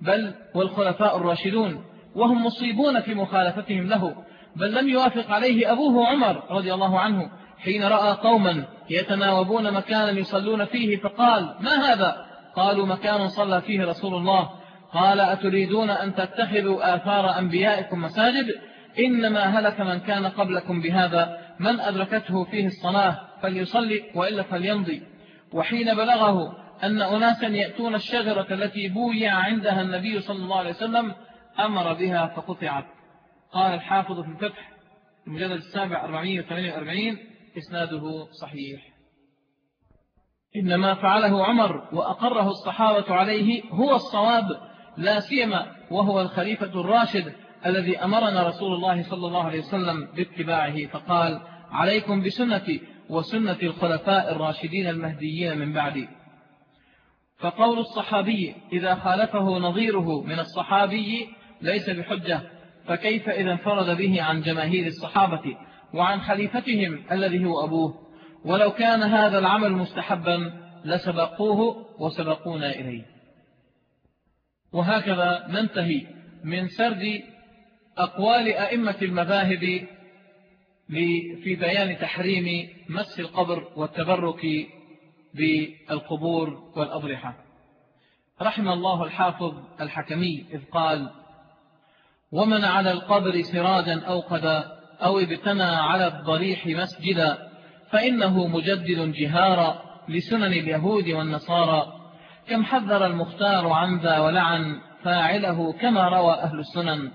بل والخلفاء الراشدون. وهم مصيبون في مخالفتهم له بل لم يوافق عليه أبوه عمر رضي الله عنه. حين رأى قوما يتناوبون مكانا يصلون فيه فقال ما هذا؟ قالوا مكان صلى فيه رسول الله. قال أتريدون أن تتخذوا آثار أنبيائكم مساجد؟ إنما هلك من كان قبلكم بهذا. من أدركته فيه الصلاة فليصلي وإلا فليمضي. وحين بلغه أن أناسا يأتون الشجرة التي بويع عندها النبي صلى الله عليه وسلم أمر بها فقطعت. قال الحافظ في الفتح المجلد السابع 448 إسناده صحيح. إنما فعله عمر وأقره الصحابة عليه هو الصواب لا سيما وهو الخليفة الراشد الذي أمرنا رسول الله صلى الله عليه وسلم باتباعه فقال عليكم بسنتي وسنة الخلفاء الراشدين المهديين من بعدي. فقول الصحابي إذا خالفه نظيره من الصحابي ليس بحجة فكيف إذا انفرد به عن جماهير الصحابة وعن خليفتهم الذي هو أبوه؟ ولو كان هذا العمل مستحبا لسبقوه وسبقونا إليه. وهكذا ننتهي من سرد أقوال أئمة المذاهب في بيان تحريم مس القبر والتبرك بالقبور والأضرحة. رحم الله الحافظ الحكمي إذ قال ومن على القبر سراجا أوقدا أو ابتنى على الضريح مسجدا فإنه مجدد جهارا لسنن اليهود والنصارى. كم حذر المختار عن ذا ولعن فاعله كما روى أهل السنن.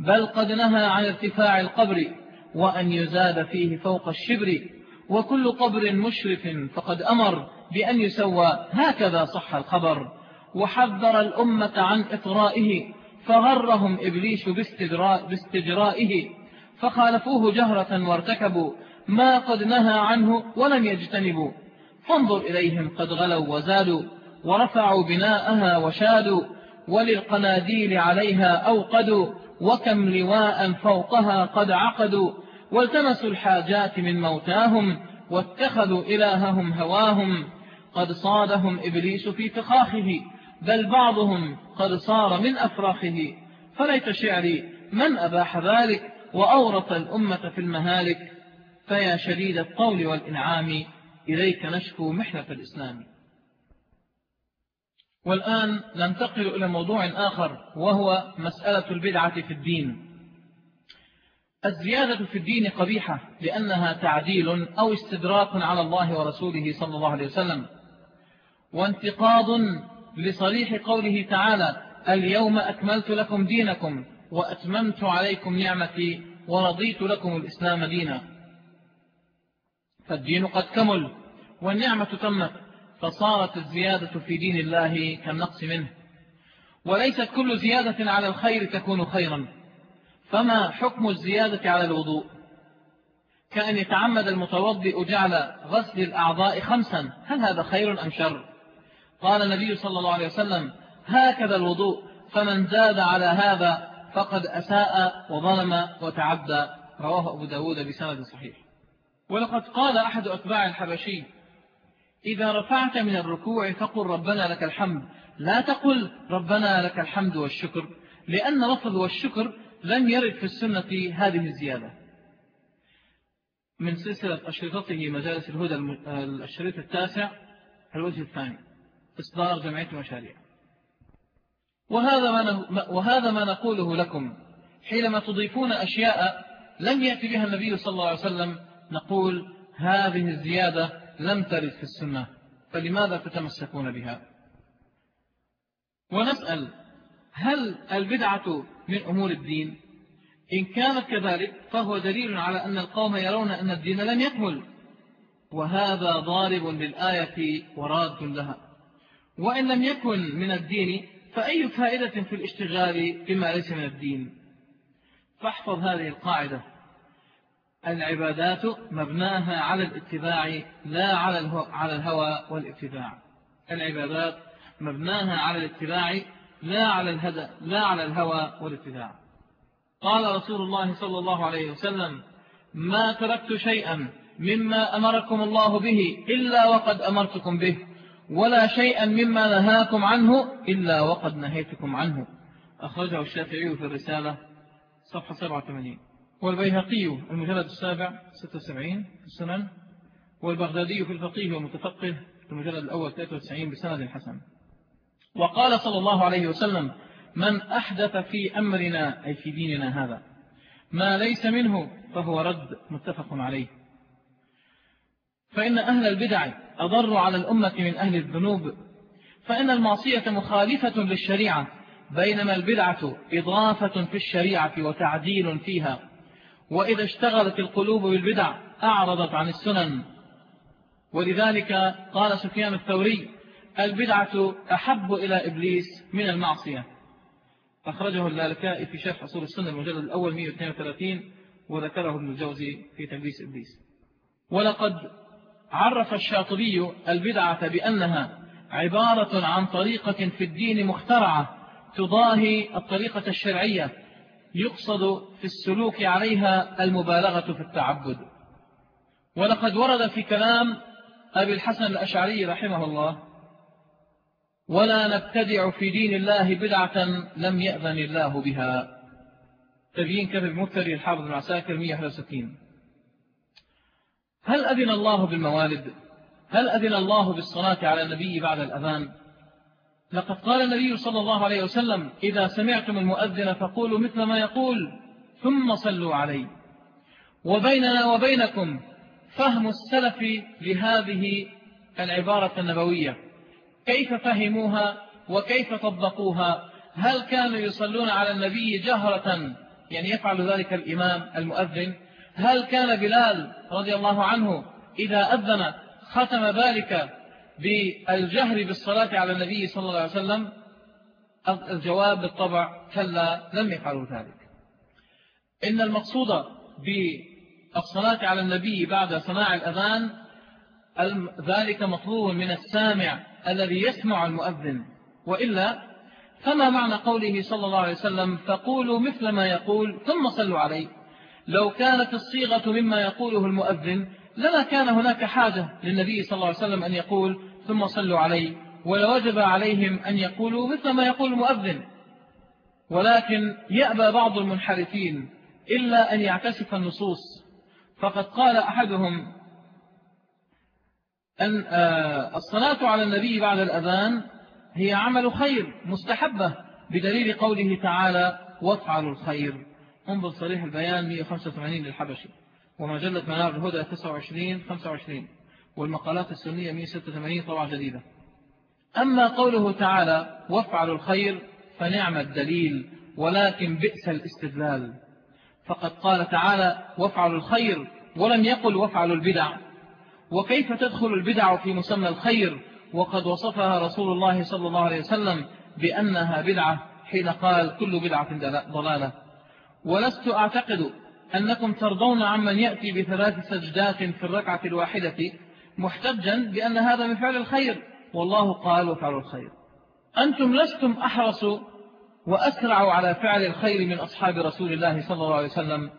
بل قد نهى عن ارتفاع القبر وأن يزاد فيه فوق الشبر. وكل قبر مشرف فقد أمر بأن يسوى هكذا صح الخبر. وحذر الأمة عن إطرائه فغرهم إبليش باستجرائه فخالفوه جهرة وارتكبوا ما قد نهى عنه ولم يجتنبوا. فانظر إليهم قد غلوا وزادوا ورفعوا بناءها وشادوا وللقناديل عليها أوقدوا وكم لواء فوقها قد عقدوا. والتمسوا الحاجات من موتاهم واتخذوا إلههم هواهم. قد صادهم إبليس في فخاخه بل بعضهم قد صار من أفراخه. فليت شعري من أباح ذلك؟ وأورط الأمة في المهالك. فيا شديد الطول والإنعام إليك نشكو محنة الإسلام. والآن ننتقل إلى موضوع آخر وهو مسألة البدعة في الدين. الزيادة في الدين قبيحة لأنها تعديل أو استدراك على الله ورسوله صلى الله عليه وسلم. وانتقاض لصريح قوله تعالى اليوم أكملت لكم دينكم وأتممت عليكم نعمتي ورضيت لكم الإسلام دينا. فالدين قد كمل والنعمة تمت فصارت الزيادة في دين الله كالنقص منه. وليست كل زيادة على الخير تكون خيرا فما حكم الزيادة على الوضوء؟ كأن يتعمد المتوضئ جعل غسل الأعضاء خمسا هل هذا خير أم شر؟ قال النبي صلى الله عليه وسلم هكذا الوضوء فمن زاد على هذا فقد أساء وظلم وتعدى. رواه أبو داود بسند صحيح. ولقد قال أحد أتباع الحبشي إذا رفعت من الركوع فقل ربنا لك الحمد. لا تقل ربنا لك الحمد والشكر لأن لفظ والشكر لم يرد في السنة هذه الزيادة. من سلسلة أشرطته مجالس الهدى الشريط التاسع الوجه الثاني. إصدار جمعية المشاريع وهذا ما, وهذا ما نقوله لكم. حينما تضيفون أشياء لم يأتي بها النبي صلى الله عليه وسلم نقول هذه الزيادة لم ترد في السنة. فلماذا تتمسكون بها؟ ونسأل هل البدعة من أمور الدين؟ إن كانت كذلك فهو دليل على أن القوم يرون أن الدين لم يكمل. وهذا ضارب للآية وراد لها. وإن لم يكن من الدين فأي فائدة في الاشتغال بما ليس من الدين؟ فاحفظ هذه القاعدة. العبادات مبناها على الاتباع لا على الهوى والاتباع. العبادات مبناها على الاتباع لا على, الهدى لا على الهوى والاتباع. قال رسول الله صلى الله عليه وسلم ما تركت شيئا مما أمركم الله به إلا وقد أمرتكم به. ولا شيئا مما نهاكم عنه إلا وقد نهيتكم عنه. أخرجه الشافعي في الرسالة صفحة 87 والبيهقي المجلد السابع 76 في السنن والبغدادي في الفقيه والمتفقه في المجلد الأول 93 بسند حسن. وقال صلى الله عليه وسلم من أحدث في أمرنا أي في ديننا هذا ما ليس منه فهو رد متفق عليه. فإن أهل البدع أضروا على الأمة من أهل الذنوب. فإن المعصية مخالفة للشريعة بينما البدعة إضافة في الشريعة وتعديل فيها. وإذا اشتغلت القلوب بالبدع أعرضت عن السنن. ولذلك قال سفيان الثوري البدعة أحب إلى إبليس من المعصية. أخرجه اللالكائي في شرح أصول السنة المجلد الأول 132 وذكره ابن الجوزي في تلبيس إبليس. ولقد عرف الشاطبي البدعة بأنها عبارة عن طريقة في الدين مخترعة تضاهي الطريقة الشرعية يقصد في السلوك عليها المبالغة في التعبد. ولقد ورد في كلام أبي الحسن الأشعري رحمه الله ولا نبتدع في دين الله بدعة لم يأذن الله بها. تبيين كتب مفتري الحافظ العساكر 161 هل أذن الله بالموالد؟ هل أذن الله بالصلاة على النبي بعد الأذان؟ لقد قال النبي صلى الله عليه وسلم إذا سمعتم المؤذن فقولوا مثل ما يقول ثم صلوا عليه. وبيننا وبينكم فهم السلف لهذه العبارة النبوية. كيف فهموها وكيف طبقوها؟ هل كانوا يصلون على النبي جهرة يعني يفعل ذلك الإمام المؤذن؟ هل كان بلال رضي الله عنه إذا أذن ختم ذلك بالجهر بالصلاة على النبي صلى الله عليه وسلم؟ الجواب بالطبع كلا لم يفعلوا ذلك. إن المقصود بالصلاة على النبي بعد سماع الأذان ذلك مطلوب من السامع الذي يسمع المؤذن. وإلا فما معنى قوله صلى الله عليه وسلم فقولوا مثل ما يقول ثم صلوا عليه؟ لو كانت الصيغة مما يقوله المؤذن لما كان هناك حاجة للنبي صلى الله عليه وسلم أن يقول ثم صلوا عليه ولوجب عليهم أن يقولوا مثل ما يقول المؤذن. ولكن يأبى بعض المنحرفين إلا أن يعتسف النصوص. فقد قال أحدهم أن آه، الصلاة على النبي بعد الأذان هي عمل خير مستحبة بدليل قوله تعالى وافعلوا الخير. انظر صريح البيان 185 للحبشي. ومجلة منار الهدى 29 25 والمقالات السنية 186 طبعة جديدة. أما قوله تعالى وافعلوا الخير فنعم الدليل ولكن بئس الاستدلال فقد قال تعالى وافعلوا الخير ولم يقل وافعلوا البدع وكيف تدخل البدع في مسمى الخير؟ وقد وصفها رسول الله صلى الله عليه وسلم بأنها بدعة حين قال كل بدعة ضلالة ولست أعتقد أنكم ترضون عمن يأتي بثلاث سجدات في الركعة الواحدة محتجا بأن هذا من فعل الخير. والله قال وفعل الخير. أنتم لستم أحرص وأسرع على فعل الخير من أصحاب رسول الله صلى الله عليه وسلم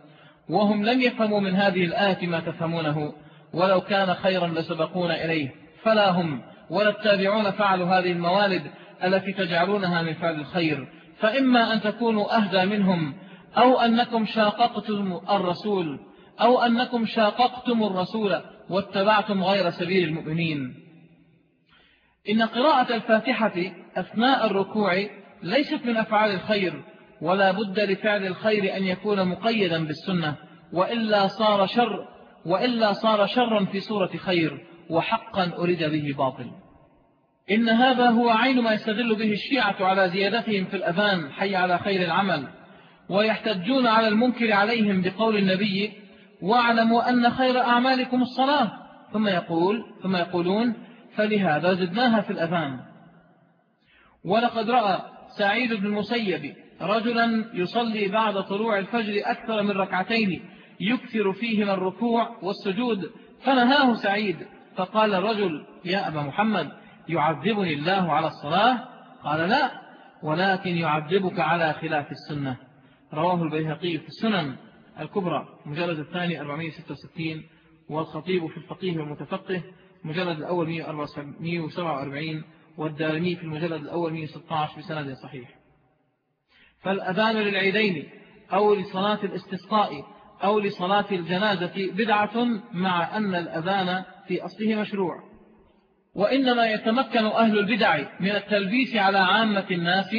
وهم لم يفهموا من هذه الآية ما تفهمونه. ولو كان خيرا لسبقونا إليه. فلا هم ولا التابعون فعلوا هذه الموالد التي تجعلونها من فعل الخير. فإما أن تكونوا أهدى منهم أو أنكم شاققتم الرسول أو أنكم شاققتم الرسول واتبعتم غير سبيل المؤمنين. إن قراءة الفاتحة أثناء الركوع ليست من أفعال الخير ولا بد لفعل الخير أن يكون مقيدا بالسنة وإلا صار شر وإلا صار شرا في صورة خير وحقا أريد به باطل. إن هذا هو عين ما يستدل به الشيعة على زيادتهم في الأذان حي على خير العمل. ويحتجون على المنكر عليهم بقول النبي واعلموا أن خير أعمالكم الصلاة. ثم يقول ثم يقولون فلهذا زدناها في الأذان. ولقد رأى سعيد بن المسيب رجلا يصلي بعد طلوع الفجر أكثر من ركعتين يكثر فيهما الركوع والسجود فنهاه سعيد فقال الرجل يا أبا محمد يعذبني الله على الصلاة؟ قال لا ولكن يعذبك على خلاف السنة. رواه البيهقي في السنن الكبرى مجلد الثاني 466 والخطيب في الفقيه والمتفقه مجلد الأول 147 والدارمي في المجلد الأول 116 بسند صحيح. فالأذان للعيدين أو لصلاة الاستسقاء أو لصلاة الجنازة بدعة مع أن الأذان في أصله مشروع. وإنما يتمكن أهل البدع من التلبيس على عامة الناس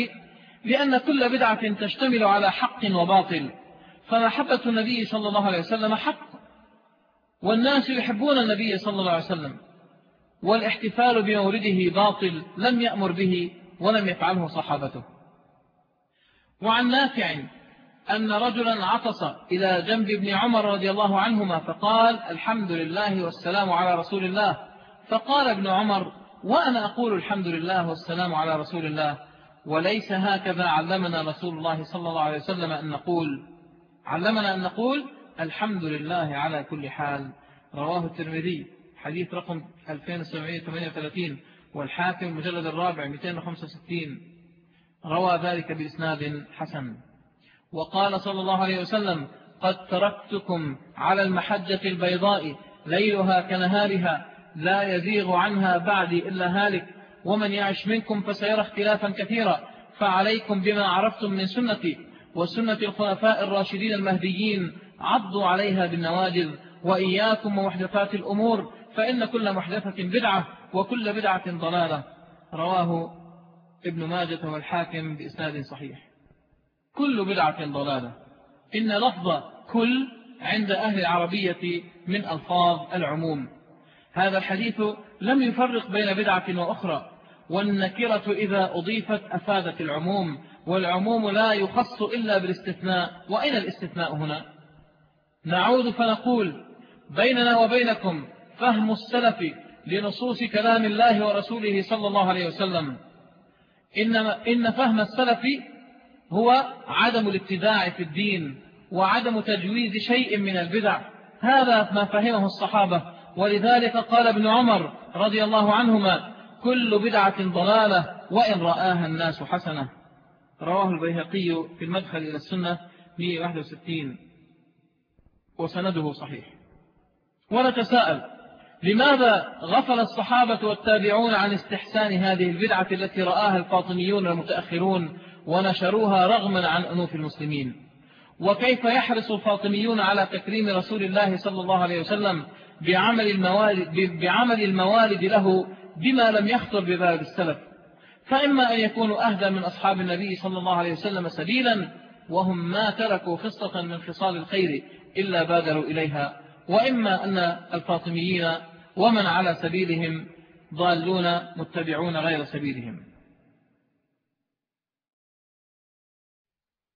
لأن كل بدعة تشتمل على حق وباطل. فمحبة النبي صلى الله عليه وسلم حق. والناس يحبون النبي صلى الله عليه وسلم. والاحتفال بمولده باطل لم يأمر به ولم يفعله صحابته. وعن نافع أن رجلا عطس إلى جنب ابن عمر رضي الله عنهما فقال الحمد لله والسلام على رسول الله. فقال ابن عمر وأنا أقول الحمد لله والسلام على رسول الله. وليس هكذا علمنا رسول الله صلى الله عليه وسلم أن نقول علمنا أن نقول الحمد لله على كل حال. رواه الترمذي حديث رقم 2738 والحاكم المجلد الرابع 265 روى ذلك بإسناد حسن. وقال صلى الله عليه وسلم قد تركتكم على المحجة البيضاء ليلها كنهارها لا يزيغ عنها بعدي إلا هالك ومن يعش منكم فسيرى اختلافا كثيرا. فعليكم بما عرفتم من سنتي وسنة الخلفاء الراشدين المهديين. عضوا عليها بالنواجذ وإياكم ومحدثات الأمور فإن كل محدثة بدعة وكل بدعة ضلالة. رواه ابن ماجة والحاكم بإسناد صحيح. كل بدعة ضلالة. إن لفظ كل عند أهل العربية من ألفاظ العموم. هذا الحديث لم يفرق بين بدعة وأخرى. والنكرة إذا أضيفت أفادت العموم والعموم لا يخص إلا بالاستثناء. وأين الاستثناء هنا؟ نعود فنقول بيننا وبينكم فهم السلف لنصوص كلام الله ورسوله صلى الله عليه وسلم. إنما إن فهم السلف هو عدم الابتداع في الدين وعدم تجويز شيء من البدع. هذا ما فهمه الصحابة. ولذلك قال ابن عمر رضي الله عنهما كل بدعة ضلالة وإن رآها الناس حسنة. رواه البيهقي في المدخل إلى السنة 161 وسنده صحيح. ونتساءل لماذا غفل الصحابة والتابعون عن استحسان هذه البدعة التي رآها الفاطميون المتأخرون ونشروها رغما عن أنوف المسلمين؟ وكيف يحرص الفاطميون على تكريم رسول الله صلى الله عليه وسلم بعمل الموالد, بعمل الموالد له بما لم يخطر بباب السلف فإما أن يكونوا أهدى من أصحاب النبي صلى الله عليه وسلم سبيلا وهم ما تركوا خصة من خصال الخير إلا بادروا إليها. وإما أن الفاطميين ومن على سبيلهم ضالون متبعون غير سبيلهم.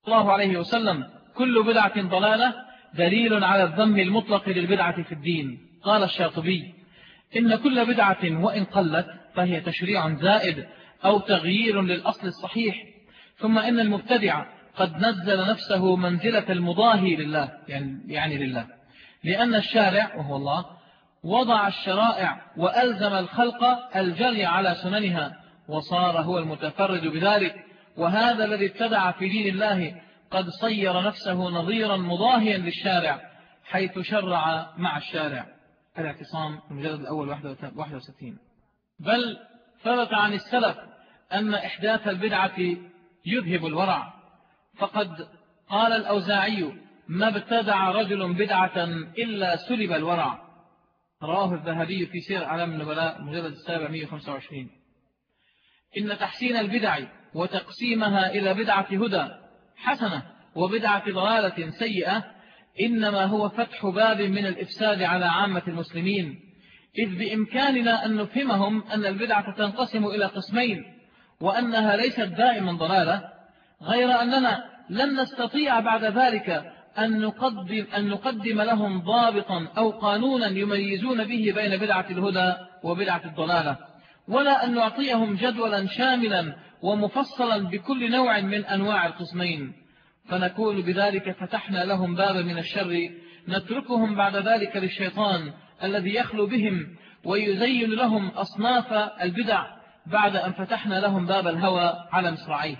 الله عليه وسلم كل بدعة ضلالة دليل على الذم المطلق للبدعة في الدين. قال الشاطبي إن كل بدعة وإن قلت فهي تشريع زائد أو تغيير للأصل الصحيح. ثم إن المبتدع قد نزل نفسه منزلة المضاهي لله يعني, يعني لله. لأن الشارع وهو الله وضع الشرائع وألزم الخلق الجري على سننها وصار هو المتفرد بذلك. وهذا الذي ابتدع في دين الله قد صير نفسه نظيرا مضاهيا للشارع حيث شرع مع الشارع. الاعتصام المجلد الأول 61 بل ثبت عن السلف أن إحداث البدعة يذهب الورع. فقد قال الأوزاعي ما ابتدع رجل بدعة إلا سلب الورع. رواه الذهبي في سير علم النبلاء مجلد السابع 125 إن تحسين البدع وتقسيمها إلى بدعة هدى حسنة وبدعة ضلالة سيئة إنما هو فتح باب من الإفساد على عامة المسلمين إذ بإمكاننا أن نفهمهم أن البدعة تنقسم إلى قسمين وأنها ليست دائما ضلالة غير أننا لن نستطيع بعد ذلك أن نقدم, أن نقدم لهم ضابطا أو قانونا يميزون به بين بدعة الهدى وبدعة الضلالة ولا أن نعطيهم جدولا شاملا ومفصلا بكل نوع من أنواع القسمين. فنكون بذلك فتحنا لهم بابا من الشر. نتركهم بعد ذلك للشيطان الذي يخلو بهم ويزين لهم أصناف البدع بعد أن فتحنا لهم باب الهوى على مصرعيه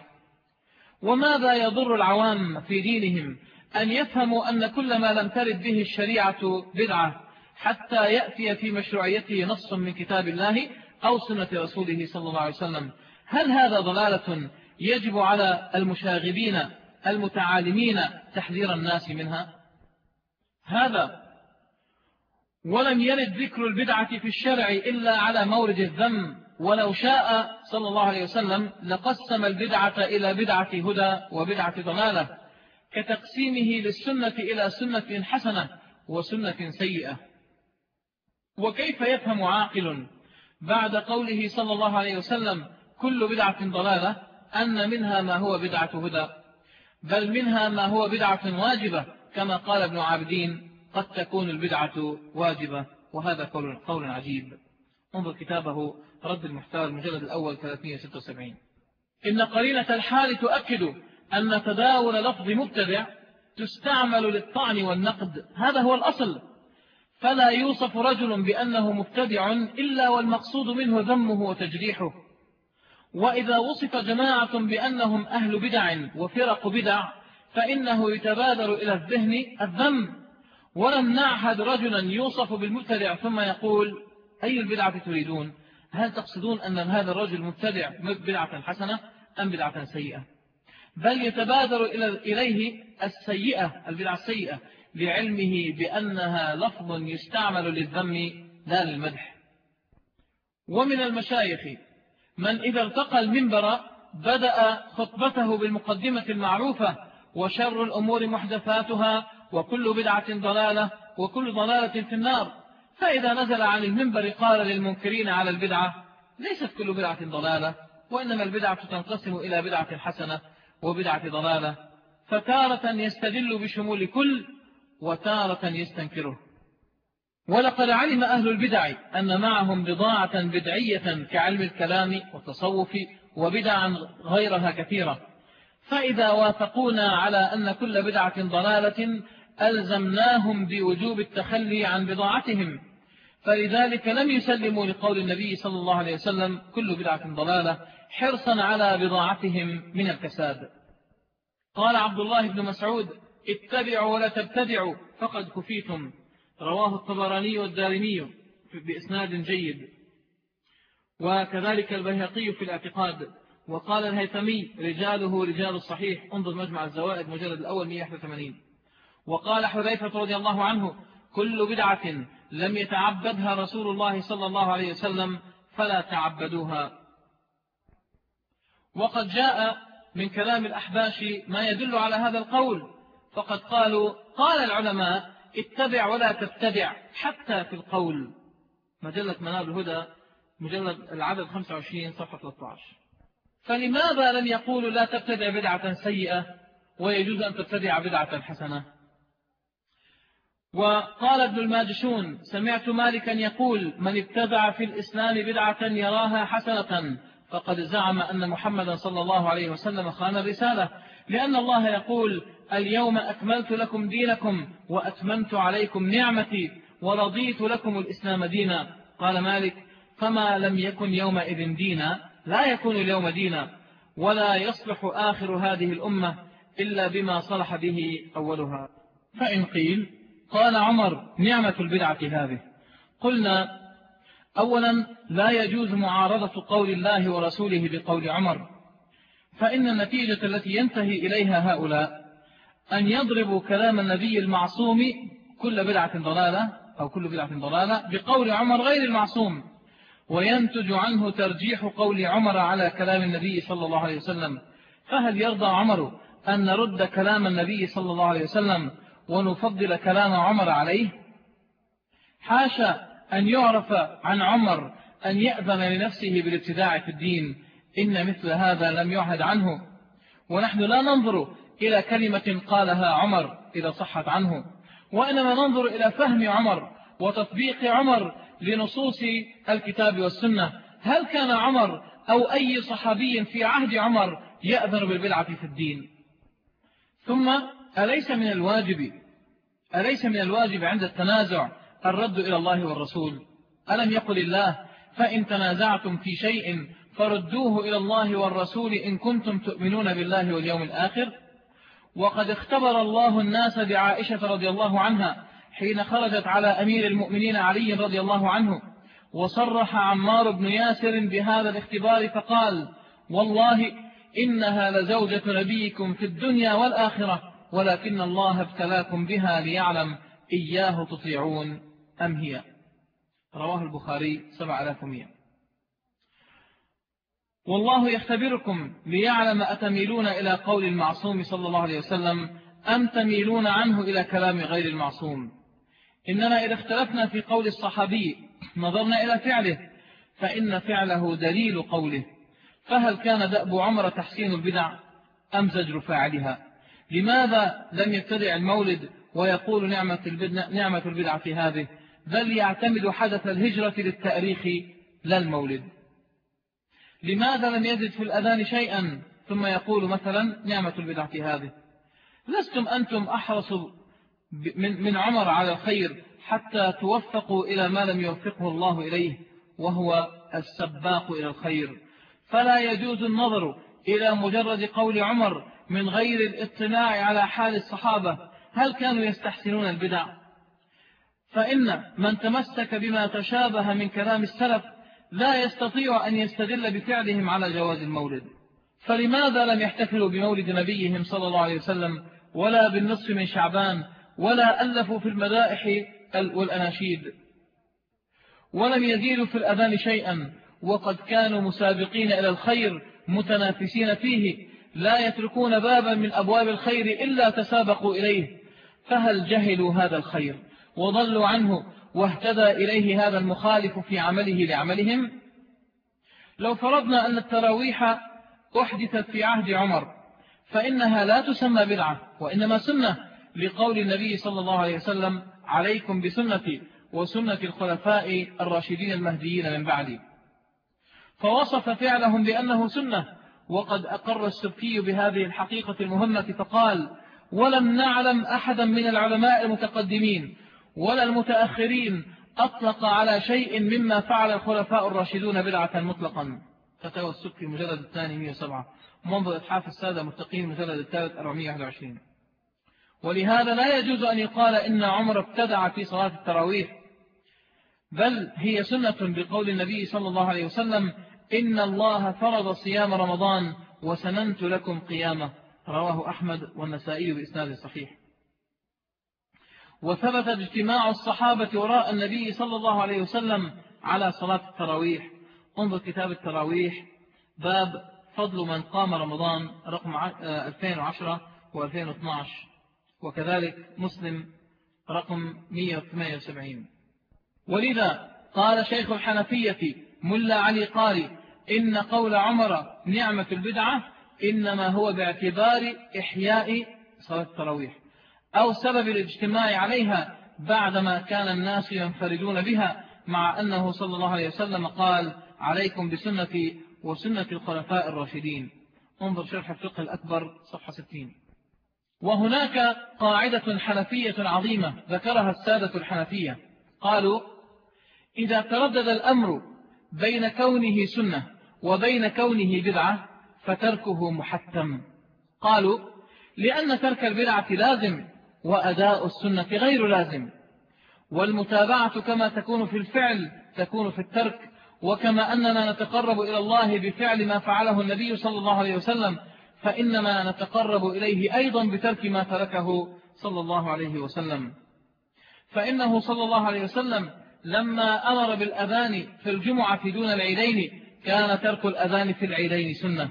وماذا يضر العوام في دينهم أن يفهموا أن كل ما لم ترد به الشريعة بدعة حتى يأتي في مشروعيته نص من كتاب الله أو سنة رسوله صلى الله عليه وسلم؟ هل هذا ضلالة يجب على المشاغبين المتعالمين تحذير الناس منها؟ هذا ولم يرد ذكر البدعة في الشرع إلا على مورد الذم ولو شاء صلى الله عليه وسلم لقسم البدعة إلى بدعة هدى وبدعة ضلالة كتقسيمه للسنة إلى سنة حسنة وسنة سيئة. وكيف يفهم عاقل بعد قوله صلى الله عليه وسلم كل بدعة ضلالة أن منها ما هو بدعة هدى؟ بل منها ما هو بدعة واجبة كما قال ابن عابدين قد تكون البدعة واجبة وهذا قول, قول عجيب. انظر كتابه رد المحتوى المجلد الأول 376 إن قرينة الحال تؤكد أن تداول لفظ مبتدع تستعمل للطعن والنقد. هذا هو الأصل. فلا يوصف رجل بأنه مبتدع إلا والمقصود منه ذمه وتجريحه. وإذا وصف جماعة بأنهم أهل بدع وفرق بدع فإنه يتبادر إلى الذهن الذم. ولم نعهد رجلا يوصف بالمبتدع ثم يقول أي البدعة تريدون؟ هل تقصدون أن هذا الرجل مبتدع بدعة حسنة أم بدعة سيئة؟ بل يتبادر إليه السيئة البدعة السيئة لعلمه بأنها لفظ يستعمل للذم لا للمدح. ومن المشايخ من إذا ارتقى المنبر بدأ خطبته بالمقدمة المعروفة وشر الأمور محدثاتها وكل بدعة ضلالة وكل ضلالة في النار. فإذا نزل عن المنبر قال للمنكرين على البدعة ليست كل بدعة ضلالة وإنما البدعة تنقسم إلى بدعة حسنة وبدعة ضلالة. فتارة يستدل بشمول كل وتارة يستنكره. ولقد علم أهل البدع أن معهم بضاعة بدعية كعلم الكلام والتصوف وبدعا غيرها كثيرة. فإذا وافقونا على أن كل بدعة ضلالة ألزمناهم بوجوب التخلي عن بضاعتهم. فلذلك لم يسلموا لقول النبي صلى الله عليه وسلم كل بدعة ضلالة حرصا على بضاعتهم من الكساد. قال عبد الله بن مسعود اتبعوا ولا تبتدعوا فقد كفيتم. رواه الطبراني والدارمي بإسناد جيد. وكذلك البيهقي في الاعتقاد وقال الهيثمي رجاله رجال الصحيح انظر مجمع الزوائد مجلد الأول 181 وقال حذيفة رضي الله عنه كل بدعة لم يتعبدها رسول الله صلى الله عليه وسلم فلا تعبدوها. وقد جاء من كلام الأحباش ما يدل على هذا القول فقد قالوا قال العلماء اتبع ولا تبتدع حتى في القول. مجلة منار الهدى مجلد العدد 25 صفحة 13 فلماذا لم يقولوا لا تبتدع بدعة سيئة ويجوز أن تبتدع بدعة حسنة؟ وقال ابن الماجشون سمعت مالكا يقول من ابتدع في الإسلام بدعة يراها حسنة فقد زعم أن محمدا صلى الله عليه وسلم خان الرسالة لأن الله يقول اليوم أكملت لكم دينكم وأتممت عليكم نعمتي ورضيت لكم الإسلام دينا. قال مالك فما لم يكن يومئذ دينا لا يكون اليوم دينا ولا يصلح آخر هذه الأمة إلا بما صلح به أولها. فإن قيل قال عمر نعمة البدعة هذه. قلنا أولا لا يجوز معارضة قول الله ورسوله بقول عمر. فإن النتيجة التي ينتهي إليها هؤلاء أن يضربوا كلام النبي المعصوم كل بدعة ضلالة أو كل بدعة ضلالة بقول عمر غير المعصوم وينتج عنه ترجيح قول عمر على كلام النبي صلى الله عليه وسلم. فهل يرضى عمر أن نرد كلام النبي صلى الله عليه وسلم ونفضل كلام عمر عليه؟ حاشا أن يعرف عن عمر أن يأذن لنفسه بالابتداع في الدين. إن مثل هذا لم يعهد عنه. ونحن لا ننظر إلى كلمة قالها عمر إذا صحت عنه. وإنما ننظر إلى فهم عمر وتطبيق عمر لنصوص الكتاب والسنة. هل كان عمر أو أي صحابي في عهد عمر يأذن بالبلعة في الدين؟ ثم أليس من الواجب أليس من الواجب عند التنازع الرد إلى الله والرسول؟ ألم يقل الله فإن تنازعتم في شيء فردوه إلى الله والرسول إن كنتم تؤمنون بالله واليوم الآخر؟ وقد اختبر الله الناس بعائشة رضي الله عنها حين خرجت على أمير المؤمنين علي رضي الله عنه وصرح عمار بن ياسر بهذا الاختبار فقال والله إنها لزوجة نبيكم في الدنيا والآخرة ولكن الله ابتلاكم بها ليعلم إياه تطيعون أم هي. رواه البخاري 7100 والله يختبركم ليعلم أتميلون إلى قول المعصوم صلى الله عليه وسلم أم تميلون عنه إلى كلام غير المعصوم؟ إننا إذا اختلفنا في قول الصحابي نظرنا إلى فعله فإن فعله دليل قوله. فهل كان دأب عمر تحسين البدع أم زجر فاعلها؟ لماذا لم يبتدع المولد ويقول نعمة البدعة, نعمة البدعة في هذه؟ بل يعتمد حدث الهجرة للتأريخ لا المولد. لماذا لم يزد في الأذان شيئا؟ ثم يقول مثلا نعمة البدعة هذه. لستم أنتم أحرص من, من عمر على الخير حتى توفقوا إلى ما لم يوفقه الله إليه وهو السباق إلى الخير. فلا يجوز النظر إلى مجرد قول عمر من غير الاطلاع على حال الصحابة. هل كانوا يستحسنون البدع؟ فإن من تمسك بما تشابه من كلام السلف لا يستطيع أن يستدل بفعلهم على جواز المولد. فلماذا لم يحتفلوا بمولد نبيهم صلى الله عليه وسلم ولا بالنصف من شعبان ولا ألفوا في المدائح والأناشيد؟ ولم يزيدوا في الأذان شيئا وقد كانوا مسابقين إلى الخير متنافسين فيه لا يتركون بابا من أبواب الخير إلا تسابقوا إليه. فهل جهلوا هذا الخير وضلوا عنه واهتدى إليه هذا المخالف في عمله لعملهم. لو فرضنا أن التراويح أحدثت في عهد عمر فإنها لا تسمى بدعة وإنما سنة لقول النبي صلى الله عليه وسلم عليكم بسنتي وسنة الخلفاء الراشدين المهديين من بعدي. فوصف فعلهم بأنه سنة وقد أقر السبكي بهذه الحقيقة المهمة فقال ولم نعلم أحدا من العلماء المتقدمين ولا المتأخرين أطلق على شيء مما فعل الخلفاء الراشدون بدعة مطلقا. فتاوى السبكي المجلد الثاني 107 منظر إتحاف السادة متقين المجلد الثالث 421 ولهذا لا يجوز أن يقال إن عمر ابتدع في صلاة التراويح بل هي سنة بقول النبي صلى الله عليه وسلم إن الله فرض صيام رمضان وسننت لكم قيامة. رواه أحمد والنسائي بإسناد صحيح. وثبت اجتماع الصحابة وراء النبي صلى الله عليه وسلم على صلاة التراويح. انظر كتاب التراويح باب فضل من قام رمضان رقم 2010 و2012 وكذلك مسلم رقم 178 ولذا قال شيخ الحنفية ملا علي قاري إن قول عمر نعمة البدعة إنما هو باعتبار إحياء صلاة التراويح. أو سبب الاجتماع عليها بعدما كان الناس ينفردون بها مع أنه صلى الله عليه وسلم قال عليكم بسنتي وسنة الخلفاء الراشدين. انظر شرح الفقه الأكبر صفحة 60 وهناك قاعدة حنفية عظيمة ذكرها السادة الحنفية. قالوا إذا تردد الأمر بين كونه سنة وبين كونه بدعة فتركه محتم. قالوا لأن ترك البدعة لازم وأداء السنة غير لازم. والمتابعة كما تكون في الفعل تكون في الترك وكما أننا نتقرب إلى الله بفعل ما فعله النبي صلى الله عليه وسلم فإنما نتقرب إليه أيضا بترك ما تركه صلى الله عليه وسلم. فإنه صلى الله عليه وسلم لما أمر بالأذان في الجمعة دون العيدين كان ترك الأذان في العيدين سنة.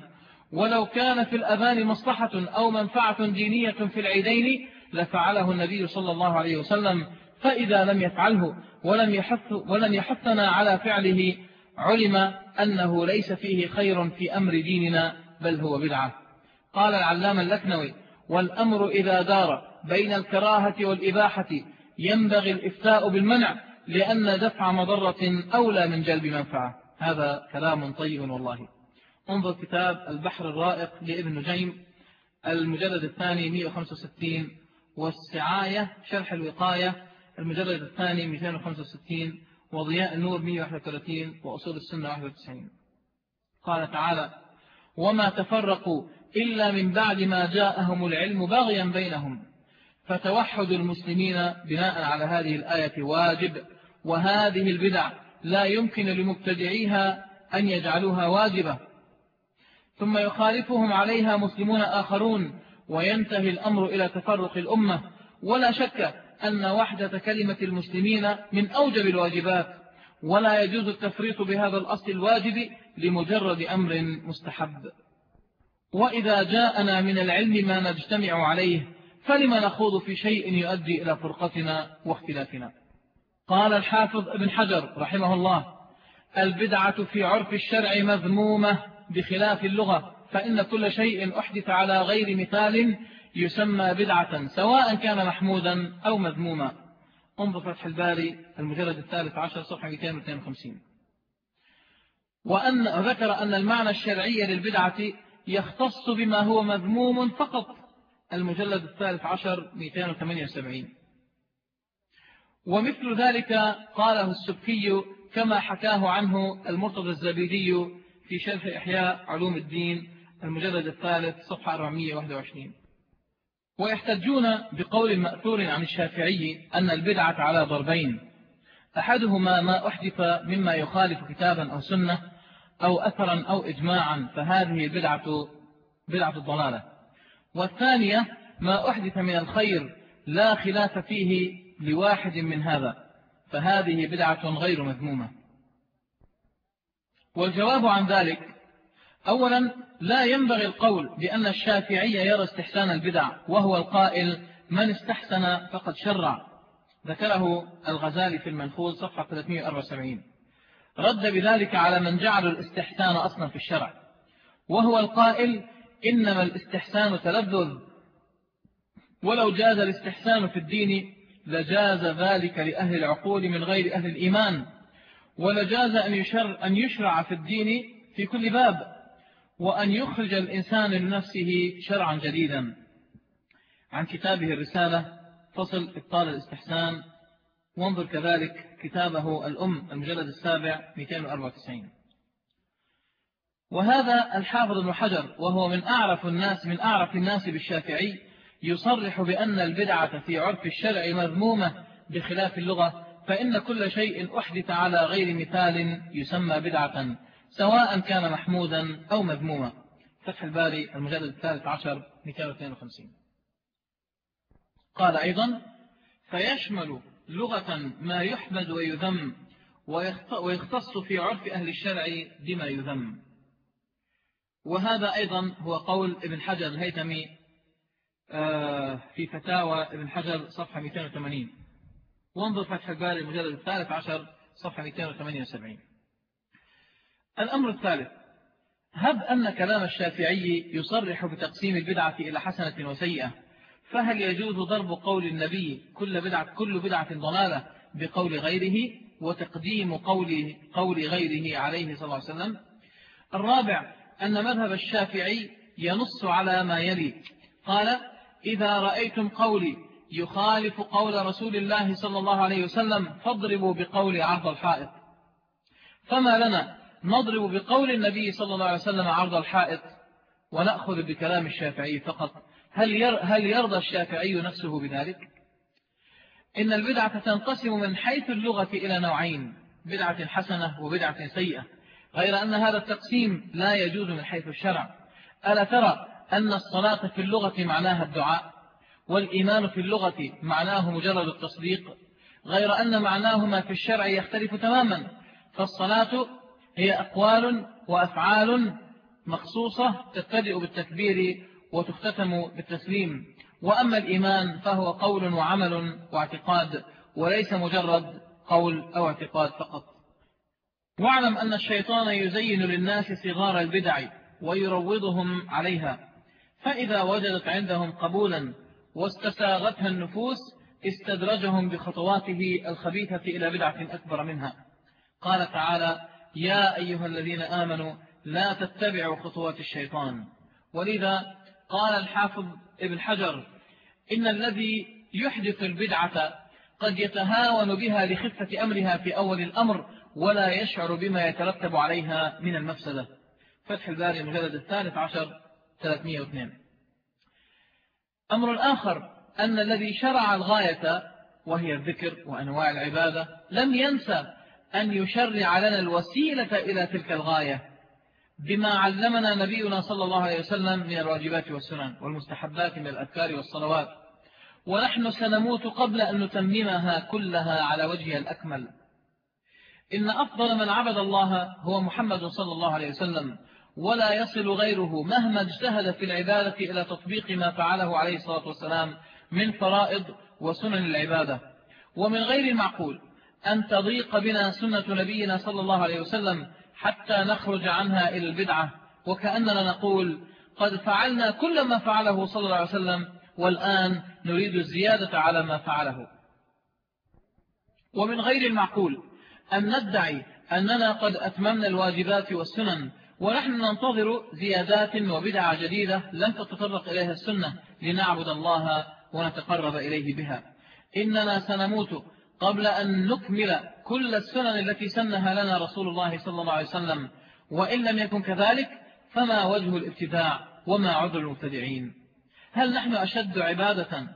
ولو كان في الأذان مصلحة أو منفعة دينية في العيدين لفعله النبي صلى الله عليه وسلم فإذا لم يفعله ولم, يحث ولم يحثنا على فعله علم أنه ليس فيه خير في أمر ديننا بل هو بدعة. قال العلام اللكنوي والأمر إذا دار بين الكراهة والإباحة ينبغي الإفتاء بالمنع لأن دفع مضرة أولى من جلب منفعة. هذا كلام طيب والله. انظر كتاب البحر الرائق لابن نجيم المجلد الثاني 165 والسعاية شرح الوقاية المجلد الثاني 265 وضياء النور 131 وأصول السنة 91 قال تعالى وما تفرقوا إلا من بعد ما جاءهم العلم باغيا بينهم فتوحد المسلمين بناء على هذه الآية واجب وهذه البدع لا يمكن لمبتدعيها أن يجعلوها واجبة. ثم يخالفهم عليها مسلمون آخرون وينتهي الأمر إلى تفرق الأمة. ولا شك أن وحدة كلمة المسلمين من أوجب الواجبات ولا يجوز التفريط بهذا الأصل الواجب لمجرد أمر مستحب. وإذا جاءنا من العلم ما نجتمع عليه فلما نخوض في شيء يؤدي إلى فرقتنا واختلافنا. قال الحافظ ابن حجر رحمه الله البدعة في عرف الشرع مذمومة بخلاف اللغة. فإن كل شيء أحدث على غير مثال يسمى بدعة سواء كان محمودا أو مذموما. انظر فتح الباري المجلد الثالث عشر صفحة 252 وأن ذكر أن المعنى الشرعي للبدعة يختص بما هو مذموم فقط. المجلد الثالث عشر 278 ومثل ذلك قاله السبكي كما حكاه عنه المرتضى الزبيدي في شرح إحياء علوم الدين المجلد الثالث صفحة 421 ويحتجون بقول مأثور عن الشافعي أن البدعة على ضربين. أحدهما ما أحدث مما يخالف كتابا أو سنة أو أثرا أو إجماعا فهذه البدعة بدعة الضلالة. والثانية ما أحدث من الخير لا خلاف فيه لواحد من هذا فهذه بدعة غير مذمومة. والجواب عن ذلك أولا لا ينبغي القول بأن الشافعي يرى استحسان البدع وهو القائل من استحسن فقد شرع ذكره الغزالي في المنخوذ صفحة 374 رد بذلك على من جعل الاستحسان أصلا في الشرع وهو القائل إنما الاستحسان تلذذ. ولو جاز الاستحسان في الدين لجاز ذلك لأهل العقول من غير أهل الإيمان. ولجاز أن, يشر أن يشرع في الدين في كل باب. وأن يخرج الإنسان لنفسه شرعا جديدا. عن كتابه الرسالة فصل إبطال الاستحسان. وانظر كذلك كتابه الأم المجلد السابع 294 وهذا الحافظ ابن حجر وهو من أعرف الناس من أعرف الناس بالشافعي يصرح بأن البدعة في عرف الشرع مذمومة بخلاف اللغة فإن كل شيء أحدث على غير مثال يسمى بدعة. سواء كان محمودا أو مذموما. فتح الباري المجلد الثالث عشر 252 قال أيضا فيشمل لغة ما يحمد ويذم ويختص في عرف أهل الشرع بما يذم. وهذا أيضا هو قول ابن حجر الهيتمي آه، في فتاوى ابن حجر صفحة 280 وانظر فتح الباري المجلد الثالث عشر صفحة 278 الأمر الثالث هب أن كلام الشافعي يصرح بتقسيم البدعة إلى حسنة وسيئة فهل يجوز ضرب قول النبي كل بدعة, كل بدعة ضلالة بقول غيره وتقديم قول, قول غيره عليه صلى الله عليه وسلم؟ الرابع أن مذهب الشافعي ينص على ما يلي قال إذا رأيتم قولي يخالف قول رسول الله صلى الله عليه وسلم فاضربوا بقول عرض الحائط فما لنا نضرب بقول النبي صلى الله عليه وسلم عرض الحائط ونأخذ بكلام الشافعي فقط. هل هل يرضى الشافعي نفسه بذلك؟ إن البدعة تنقسم من حيث اللغة إلى نوعين بدعة حسنة وبدعة سيئة غير أن هذا التقسيم لا يجوز من حيث الشرع. ألا ترى أن الصلاة في اللغة معناها الدعاء والإيمان في اللغة معناه مجرد التصديق غير أن معناهما في الشرع يختلف تماما فالصلاة هي أقوال وأفعال مخصوصة تبتدئ بالتكبير وتختتم بالتسليم. وأما الإيمان فهو قول وعمل واعتقاد وليس مجرد قول أو اعتقاد فقط. واعلم أن الشيطان يزين للناس صغار البدع ويروضهم عليها. فإذا وجدت عندهم قبولا واستساغتها النفوس استدرجهم بخطواته الخبيثة إلى بدعة أكبر منها. قال تعالى يا أيها الذين آمنوا لا تتبعوا خطوات الشيطان. ولذا قال الحافظ ابن حجر إن الذي يحدث البدعة قد يتهاون بها لخفة أمرها في أول الأمر ولا يشعر بما يترتب عليها من المفسدة. فتح الباري المجلد الثالث عشر 302 أمر آخر أن الذي شرع الغاية وهي الذكر وأنواع العبادة لم ينسى أن يشرع لنا الوسيلة إلى تلك الغاية بما علمنا نبينا صلى الله عليه وسلم من الواجبات والسنن والمستحبات من الأذكار والصلوات. ونحن سنموت قبل أن نتممها كلها على وجه الأكمل. إن أفضل من عبد الله هو محمد صلى الله عليه وسلم ولا يصل غيره مهما اجتهد في العبادة إلى تطبيق ما فعله عليه الصلاة والسلام من فرائض وسنن العبادة. ومن غير المعقول أن تضيق بنا سنة نبينا صلى الله عليه وسلم حتى نخرج عنها إلى البدعة. وكأننا نقول قد فعلنا كل ما فعله صلى الله عليه وسلم والآن نريد الزيادة على ما فعله. ومن غير المعقول أن ندعي أننا قد أتممنا الواجبات والسنن ونحن ننتظر زيادات وبدع جديدة لن تتطرق إليها السنة لنعبد الله ونتقرب إليه بها. إننا سنموت قبل أن نكمل كل السنن التي سنها لنا رسول الله صلى الله عليه وسلم وإن لم يكن كذلك فما وجه الابتداع وما عذر المبتدعين؟ هل نحن أشد عبادة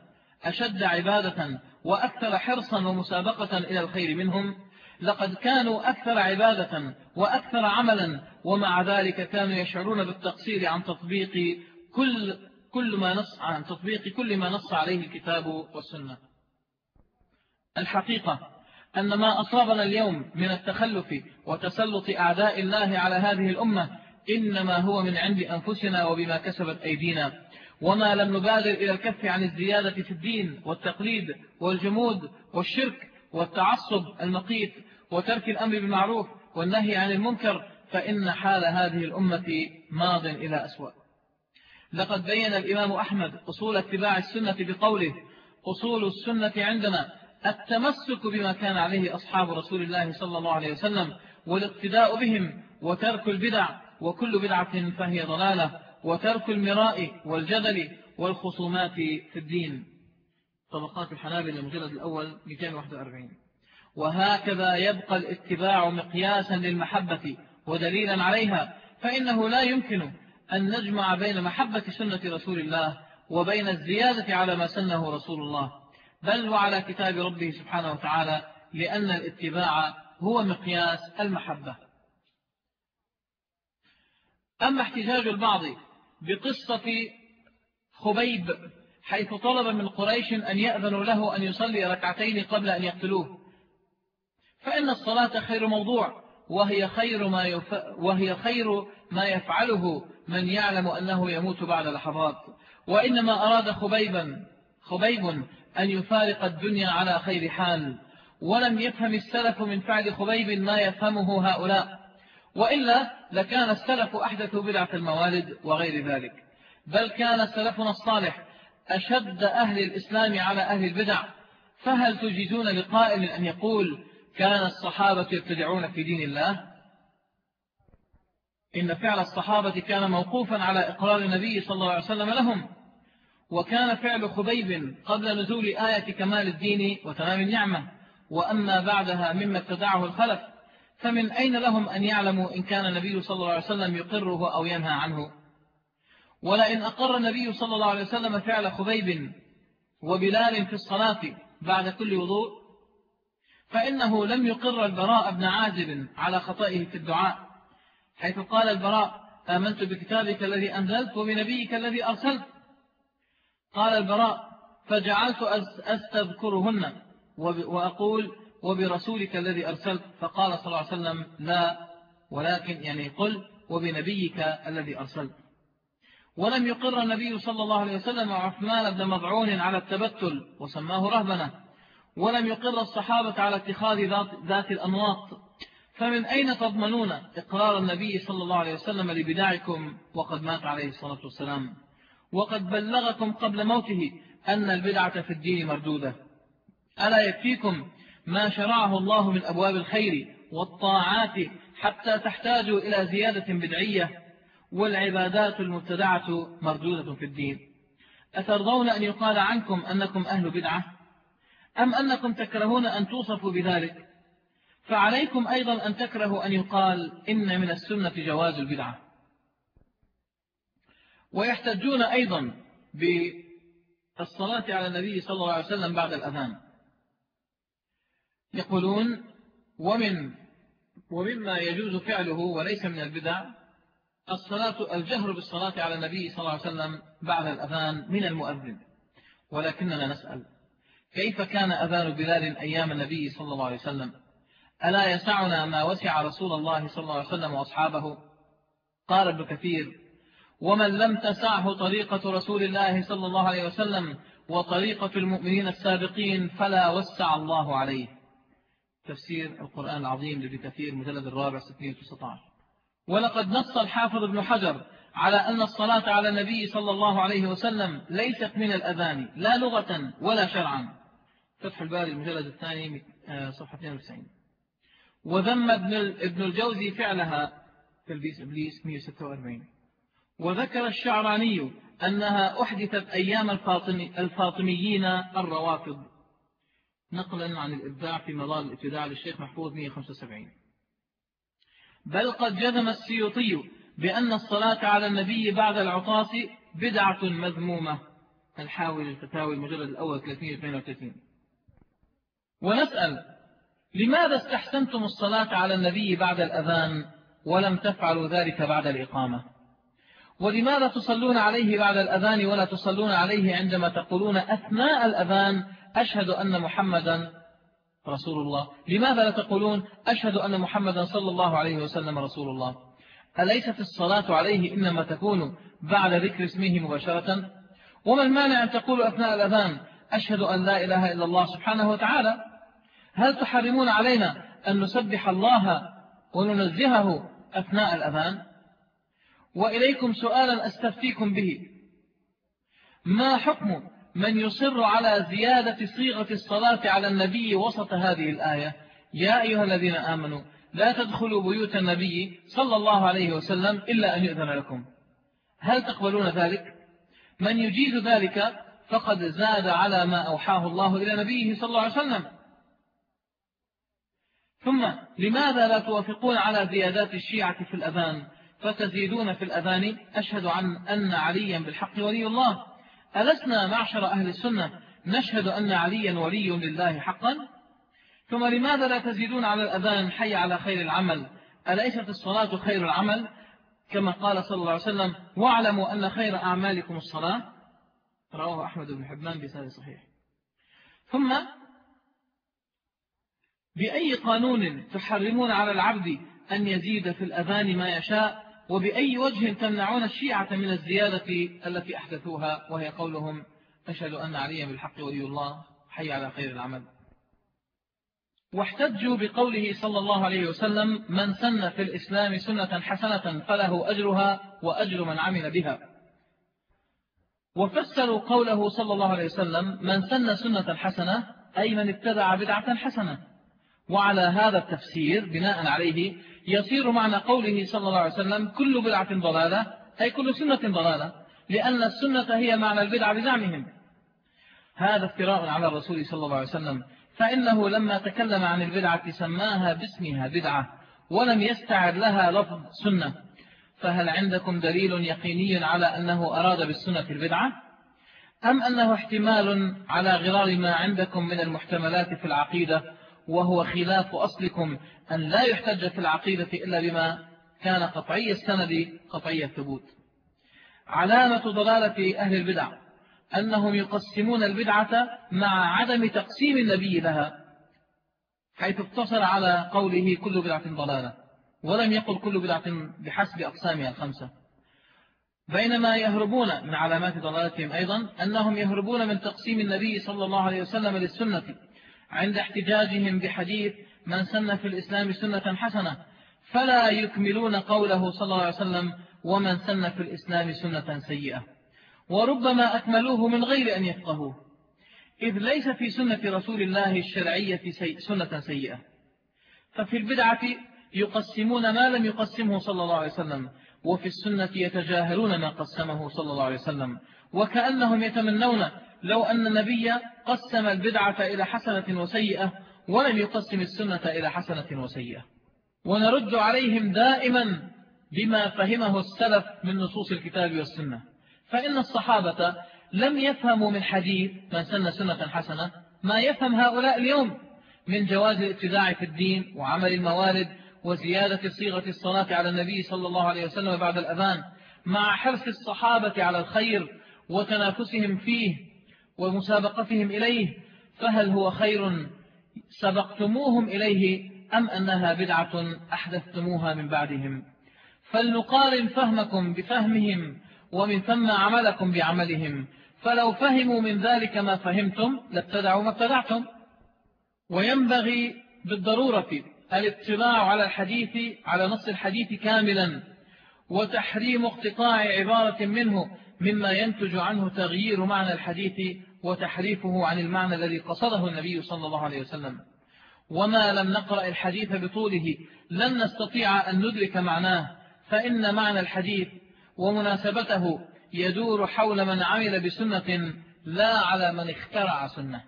أشد عبادة وأكثر حرصا ومسابقة إلى الخير منهم؟ لقد كانوا أكثر عبادة وأكثر عملا ومع ذلك كانوا يشعرون بالتقصير عن تطبيق كل كل ما نص عن تطبيق كل ما نص عليه الكتاب والسنة. الحقيقة أن ما أصابنا اليوم من التخلف وتسلط أعداء الله على هذه الأمة إنما هو من عند أنفسنا وبما كسبت أيدينا. وما لم نبادر إلى الكف عن الزيادة في الدين والتقليد والجمود والشرك والتعصب المقيت وترك الأمر بالمعروف والنهي عن المنكر فإن حال هذه الأمة ماض إلى أسوأ. لقد بين الإمام أحمد أصول اتباع السنة بقوله أصول السنة عندنا التمسك بما كان عليه أصحاب رسول الله صلى الله عليه وسلم والاقتداء بهم وترك البدع وكل بدعة فهي ضلالة وترك المراء والجدل والخصومات في الدين. طبقات الحنابل المجلد الأول 241 وهكذا يبقى الاتباع مقياسا للمحبة ودليلا عليها فإنه لا يمكن أن نجمع بين محبة سنة رسول الله وبين الزيادة على ما سنه رسول الله. بل وعلى كتاب ربه سبحانه وتعالى لأن الاتباع هو مقياس المحبة. أما احتجاج البعض بقصة خبيب حيث طلب من قريش أن يأذنوا له أن يصلي ركعتين قبل أن يقتلوه فإن الصلاة خير موضوع وهي خير ما, يف... وهي خير ما يفعله من يعلم أنه يموت بعد لحظات. وإنما أراد خبيبا خبيب أن يفارق الدنيا على خير حال. ولم يفهم السلف من فعل خبيب ما يفهمه هؤلاء. وإلا لكان السلف أحدث بدعة الموالد وغير ذلك. بل كان سلفنا الصالح أشد أهل الإسلام على أهل البدع. فهل تجدون لقائل أن يقول كان الصحابة يبتدعون في دين الله؟ إن فعل الصحابة كان موقوفا على إقرار النبي صلى الله عليه وسلم لهم. وكان فعل خبيب قبل نزول آية كمال الدين وتمام النعمة وأما بعدها مما ابتدعه الخلف فمن أين لهم أن يعلموا إن كان النبي صلى الله عليه وسلم يقره أو ينهى عنه؟ ولئن أقر النبي صلى الله عليه وسلم فعل خبيب وبلال في الصلاة بعد كل وضوء فإنه لم يقر البراء بن عازب على خطئه في الدعاء حيث قال البراء آمنت بكتابك الذي أنزلت وبنبيك الذي أرسلت. قال البراء فجعلت أستذكرهن وأقول وبرسولك الذي أرسلت. فقال صلى الله عليه وسلم لا ولكن يعني قل وبنبيك الذي أرسلت. ولم يقر النبي صلى الله عليه وسلم عثمان بن مضعون على التبتل وسماه رهبنة. ولم يقر الصحابة على اتخاذ ذات, ذات الأنواط. فمن أين تضمنون إقرار النبي صلى الله عليه وسلم لبداعكم وقد مات عليه الصلاة والسلام؟ وقد بلغكم قبل موته أن البدعة في الدين مردودة. ألا يكفيكم ما شرعه الله من أبواب الخير والطاعات حتى تحتاجوا إلى زيادة بدعية والعبادات المبتدعة مردودة في الدين. أترضون أن يقال عنكم أنكم أهل بدعة؟ أم أنكم تكرهون أن توصفوا بذلك؟ فعليكم أيضا أن تكرهوا أن يقال إن من السنة جواز البدعة. ويحتجون أيضا بالصلاة على النبي صلى الله عليه وسلم بعد الأذان. يقولون ومن ومما يجوز فعله وليس من البدع الصلاة الجهر بالصلاة على النبي صلى الله عليه وسلم بعد الأذان من المؤذن. ولكننا نسأل كيف كان أذان بلال أيام النبي صلى الله عليه وسلم؟ ألا يسعنا ما وسع رسول الله صلى الله عليه وسلم وأصحابه؟ قال ابن كثير ومن لم تسعه طريقة رسول الله صلى الله عليه وسلم وطريقة المؤمنين السابقين فلا وسع الله عليه. تفسير القرآن العظيم لابن كثير مجلد الرابع 619 ولقد نص الحافظ ابن حجر على أن الصلاة على النبي صلى الله عليه وسلم ليست من الأذان لا لغة ولا شرعا. فتح الباري المجلد الثاني آه، صفحة 92 وذم ابن الجوزي فعلها تلبيس إبليس 146 وذكر الشعراني أنها أحدثت أيام الفاطمي الفاطميين الروافض. نقلا عن الإبداع في مضال الابتداع للشيخ محفوظ 175 بل قد جزم السيوطي بأن الصلاة على النبي بعد العطاس بدعة مذمومة. الحاوي للفتاوي المجلد الأول 332 ونسأل لماذا استحسنتم الصلاة على النبي بعد الأذان ولم تفعلوا ذلك بعد الإقامة؟ ولماذا تصلون عليه بعد الأذان ولا تصلون عليه عندما تقولون أثناء الأذان أشهد أن محمدا رسول الله؟ لماذا لا تقولون أشهد أن محمدا صلى الله عليه وسلم رسول الله؟ أليست الصلاة عليه إنما تكون بعد ذكر اسمه مباشرة؟ وما المانع أن تقولوا أثناء الأذان أشهد أن لا إله إلا الله سبحانه وتعالى؟ هل تحرمون علينا أن نسبح الله وننزهه أثناء الأذان؟ وإليكم سؤالا أستفتيكم به. ما حكم من يصر على زيادة صيغة الصلاة على النبي وسط هذه الآية؟ يا أيها الذين آمنوا لا تدخلوا بيوت النبي صلى الله عليه وسلم إلا أن يؤذن لكم. هل تقبلون ذلك؟ من يجيز ذلك فقد زاد على ما أوحاه الله إلى نبيه صلى الله عليه وسلم. ثم لماذا لا توافقون على زيادات الشيعة في الأذان؟ فتزيدون في الأذان. أشهد عن أن عليا بالحق ولي الله. ألسنا معشر أهل السنة. نشهد أن عليا ولي لله حقا. ثم لماذا لا تزيدون على الأذان؟ حي على خير العمل. أليست الصلاة خير العمل؟ كما قال صلى الله عليه وسلم واعلموا أن خير أعمالكم الصلاة. رواه أحمد بن حبان بسند صحيح. ثم بأي قانون تحرمون على العبد أن يزيد في الأذان ما يشاء؟ وبأي وجه تمنعون الشيعة من الزيادة التي أحدثوها؟ وهي قولهم أشهد أن عليا بالحق ولي الله حي على خير العمل واحتجوا بقوله صلى الله عليه وسلم من سن في الإسلام سنة حسنة فله أجرها وأجر من عمل بها. وفسروا قوله صلى الله عليه وسلم من سن سنة حسنة أي من ابتدع بدعة حسنة. وعلى هذا التفسير بناء عليه يصير معنى قوله صلى الله عليه وسلم كل بدعة ضلالة أي كل سنة ضلالة لأن السنة هي معنى البدعة بزعمهم. هذا افتراء على الرسول صلى الله عليه وسلم فإنه لما تكلم عن البدعة سماها باسمها بدعة ولم يستعر لها لفظ سنة. فهل عندكم دليل يقيني على أنه أراد بالسنة البدعة؟ أم أنه احتمال على غرار ما عندكم من المحتملات في العقيدة وهو خلاف أصلكم أن لا يحتج في العقيدة إلا بما كان قطعي السند قطعي الثبوت. علامة ضلالة أهل البدع أنهم يقسمون البدعة مع عدم تقسيم النبي لها حيث اقتصر على قوله كل بدعة ضلالة ولم يقل كل بدعة بحسب أقسامها الخمسة. بينما يهربون من علامات ضلالتهم أيضا أنهم يهربون من تقسيم النبي صلى الله عليه وسلم للسنة عند احتجاجهم بحديث من سن في الإسلام سنة حسنة فلا يكملون قوله صلى الله عليه وسلم ومن سن في الإسلام سنة سيئة. وربما أكملوه من غير أن يفقهوه. إذ ليس في سنة رسول الله الشرعية سنة سيئة. ففي البدعة يقسمون ما لم يقسمه صلى الله عليه وسلم وفي السنة يتجاهلون ما قسمه صلى الله عليه وسلم. وكأنهم يتمنون لو أن النبي قسم البدعة إلى حسنة وسيئة ولم يقسم السنة إلى حسنة وسيئة. ونرد عليهم دائما بما فهمه السلف من نصوص الكتاب والسنة. فإن الصحابة لم يفهموا من حديث من سن سنة حسنة ما يفهم هؤلاء اليوم من جواز الابتداع في الدين وعمل الموالد وزيادة صيغة الصلاة على النبي صلى الله عليه وسلم بعد الأذان مع حرص الصحابة على الخير وتنافسهم فيه ومسابقتهم إليه فهل هو خير سبقتموهم إليه أم أنها بدعة أحدثتموها من بعدهم؟ فلنقارن فهمكم بفهمهم ومن ثم عملكم بعملهم. فلو فهموا من ذلك ما فهمتم لابتدعوا ما ابتدعتم. وينبغي بالضرورة الاطلاع على الحديث على نص الحديث كاملا وتحريم اقتطاع عبارة منه مما ينتج عنه تغيير معنى الحديث وتحريفه عن المعنى الذي قصده النبي صلى الله عليه وسلم. وما لم نقرأ الحديث بطوله لن نستطيع أن ندرك معناه فإن معنى الحديث ومناسبته يدور حول من عمل بسنة لا على من اخترع سنة.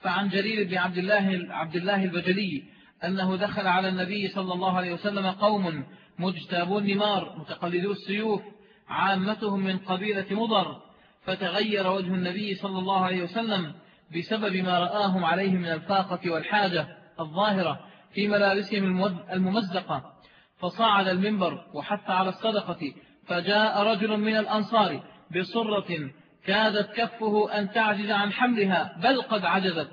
فعن جرير بن عبد الله, عبد الله البجلي أنه دخل على النبي صلى الله عليه وسلم قوم مجتابون نمار متقلدو السيوف عامتهم من قبيلة مضر فتغير وجه النبي صلى الله عليه وسلم بسبب ما رآهم عليه من الفاقة والحاجة الظاهرة في ملابسهم الممزقة. فصعد المنبر وحث على الصدقة فجاء رجل من الأنصار بصرة كادت كفه أن تعجز عن حملها بل قد عجزت.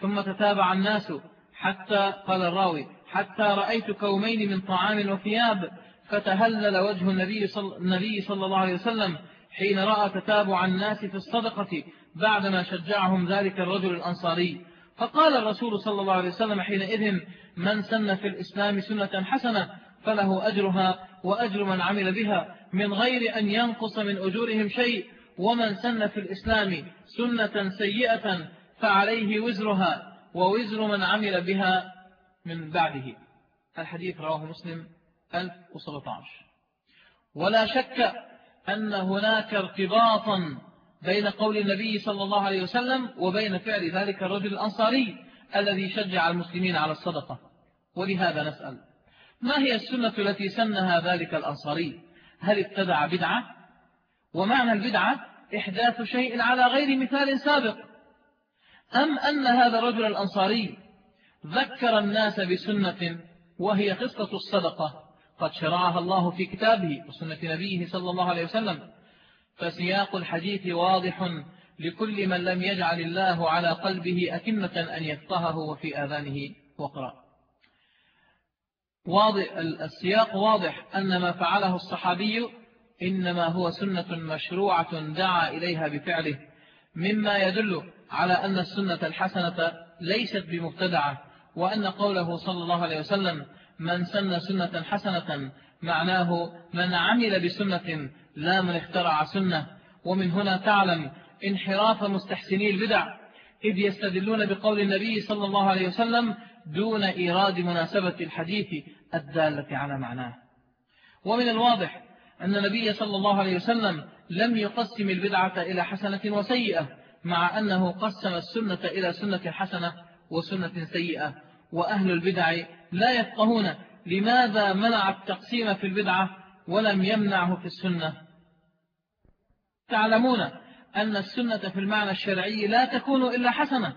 ثم تتابع الناس حتى قال الراوي حتى رأيت كومين من طعام وثياب فتهلل وجه النبي صلى, النبي صلى الله عليه وسلم حين رأى تتابع الناس في الصدقة بعدما شجعهم ذلك الرجل الأنصاري. فقال الرسول صلى الله عليه وسلم حينئذ من سن في الإسلام سنة حسنة فله أجرها وأجر من عمل بها من غير أن ينقص من أجورهم شيء. ومن سن في الإسلام سنة سيئة فعليه وزرها ووزر من عمل بها من بعده. الحديث رواه مسلم. 1017 ولا شك أن هناك ارتباطا بين قول النبي صلى الله عليه وسلم وبين فعل ذلك الرجل الأنصاري الذي شجع المسلمين على الصدقة. ولهذا نسأل ما هي السنة التي سنها ذلك الأنصاري؟ هل ابتدع بدعة؟ ومعنى البدعة إحداث شيء على غير مثال سابق. أم أن هذا الرجل الأنصاري ذكر الناس بسنة وهي قصة الصدقة؟ قد شرعها الله في كتابه وسنة نبيه صلى الله عليه وسلم. فسياق الحديث واضح لكل من لم يجعل الله على قلبه أكمة أن يفقهه وفي آذانه وقرأ. واضح السياق واضح أن ما فعله الصحابي إنما هو سنة مشروعة دعا إليها بفعله مما يدل على أن السنة الحسنة ليست بمبتدعة وأن قوله صلى الله عليه وسلم من سن سنة حسنة معناه من عمل بسنة لا من اخترع سنة. ومن هنا تعلم انحراف مستحسني البدع إذ يستدلون بقول النبي صلى الله عليه وسلم دون إيراد مناسبة الحديث الدالة على معناه. ومن الواضح أن النبي صلى الله عليه وسلم لم يقسم البدعة إلى حسنة وسيئة مع أنه قسم السنة إلى سنة حسنة وسنة سيئة. وأهل البدع لا يفقهون لماذا منع التقسيم في البدعة ولم يمنعه في السنة. تعلمون أن السنة في المعنى الشرعي لا تكون إلا حسنة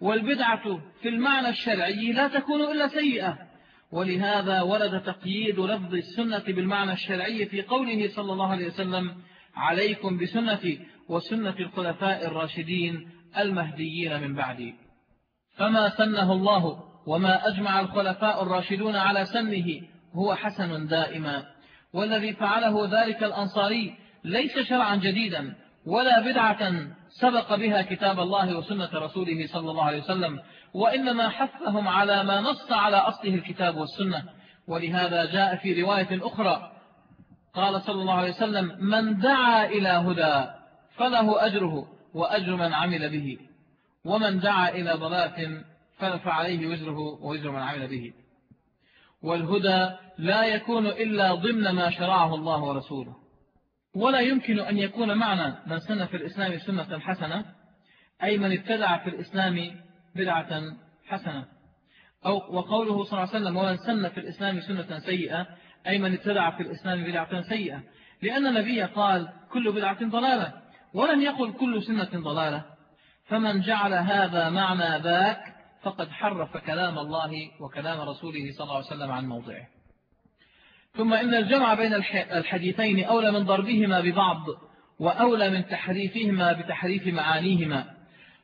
والبدعة في المعنى الشرعي لا تكون إلا سيئة. ولهذا ورد تقييد لفظ السنة بالمعنى الشرعي في قوله صلى الله عليه وسلم عليكم بسنتي وسنة الخلفاء الراشدين المهديين من بعدي فما سنه الله وما أجمع الخلفاء الراشدون على سنه هو حسن دائما والذي فعله ذلك الأنصاري ليس شرعا جديدا ولا بدعة سبق بها كتاب الله وسنة رسوله صلى الله عليه وسلم وإنما حثهم على ما نص على أصله الكتاب والسنة ولهذا جاء في رواية أخرى قال صلى الله عليه وسلم من دعا إلى هدى فله أجره وأجر من عمل به ومن دعا إلى ضلالة فعليه وزره ووزر من عمل به. والهدى لا يكون إلا ضمن ما شرعه الله ورسوله. ولا يمكن أن يكون معنى من سن في الإسلام سنة حسنة أي من ابتدع في الإسلام بدعة حسنة. أو وقوله صلى الله عليه وسلم ومن سن في الإسلام سنة سيئة أي من ابتدع في الإسلام بدعة سيئة. لأن النبي قال كل بدعة ضلالة. ولم يقل كل سنة ضلالة. فمن جعل هذا معنى ذاك فقد حرف كلام الله وكلام رسوله صلى الله عليه وسلم عن موضعه. ثم إن الجمع بين الحديثين أولى من ضربهما ببعض وأولى من تحريفهما بتحريف معانيهما.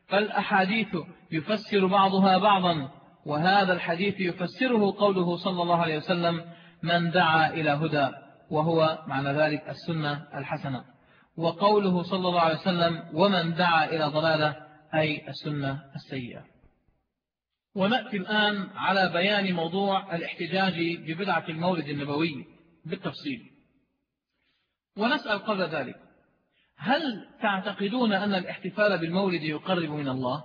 فالأحاديث يفسر بعضها بعضا وهذا الحديث يفسره قوله صلى الله عليه وسلم من دعا إلى هدى وهو معنى ذلك السنة الحسنة. وقوله صلى الله عليه وسلم ومن دعا إلى ضلالة أي السنة السيئة. ونأتي الآن على بيان موضوع الاحتجاج ببدعة المولد النبوي بالتفصيل. ونسأل قبل ذلك هل تعتقدون أن الاحتفال بالمولد يقرب من الله؟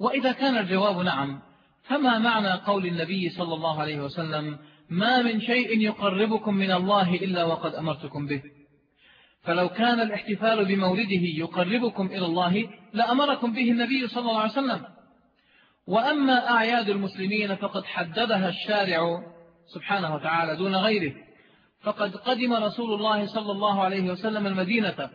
وإذا كان الجواب نعم فما معنى قول النبي صلى الله عليه وسلم ما من شيء يقربكم من الله إلا وقد أمرتكم به فلو كان الاحتفال بمولده يقربكم إلى الله لأمركم به النبي صلى الله عليه وسلم. وأما أعياد المسلمين فقد حددها الشارع سبحانه وتعالى دون غيره. فقد قدم رسول الله صلى الله عليه وسلم المدينة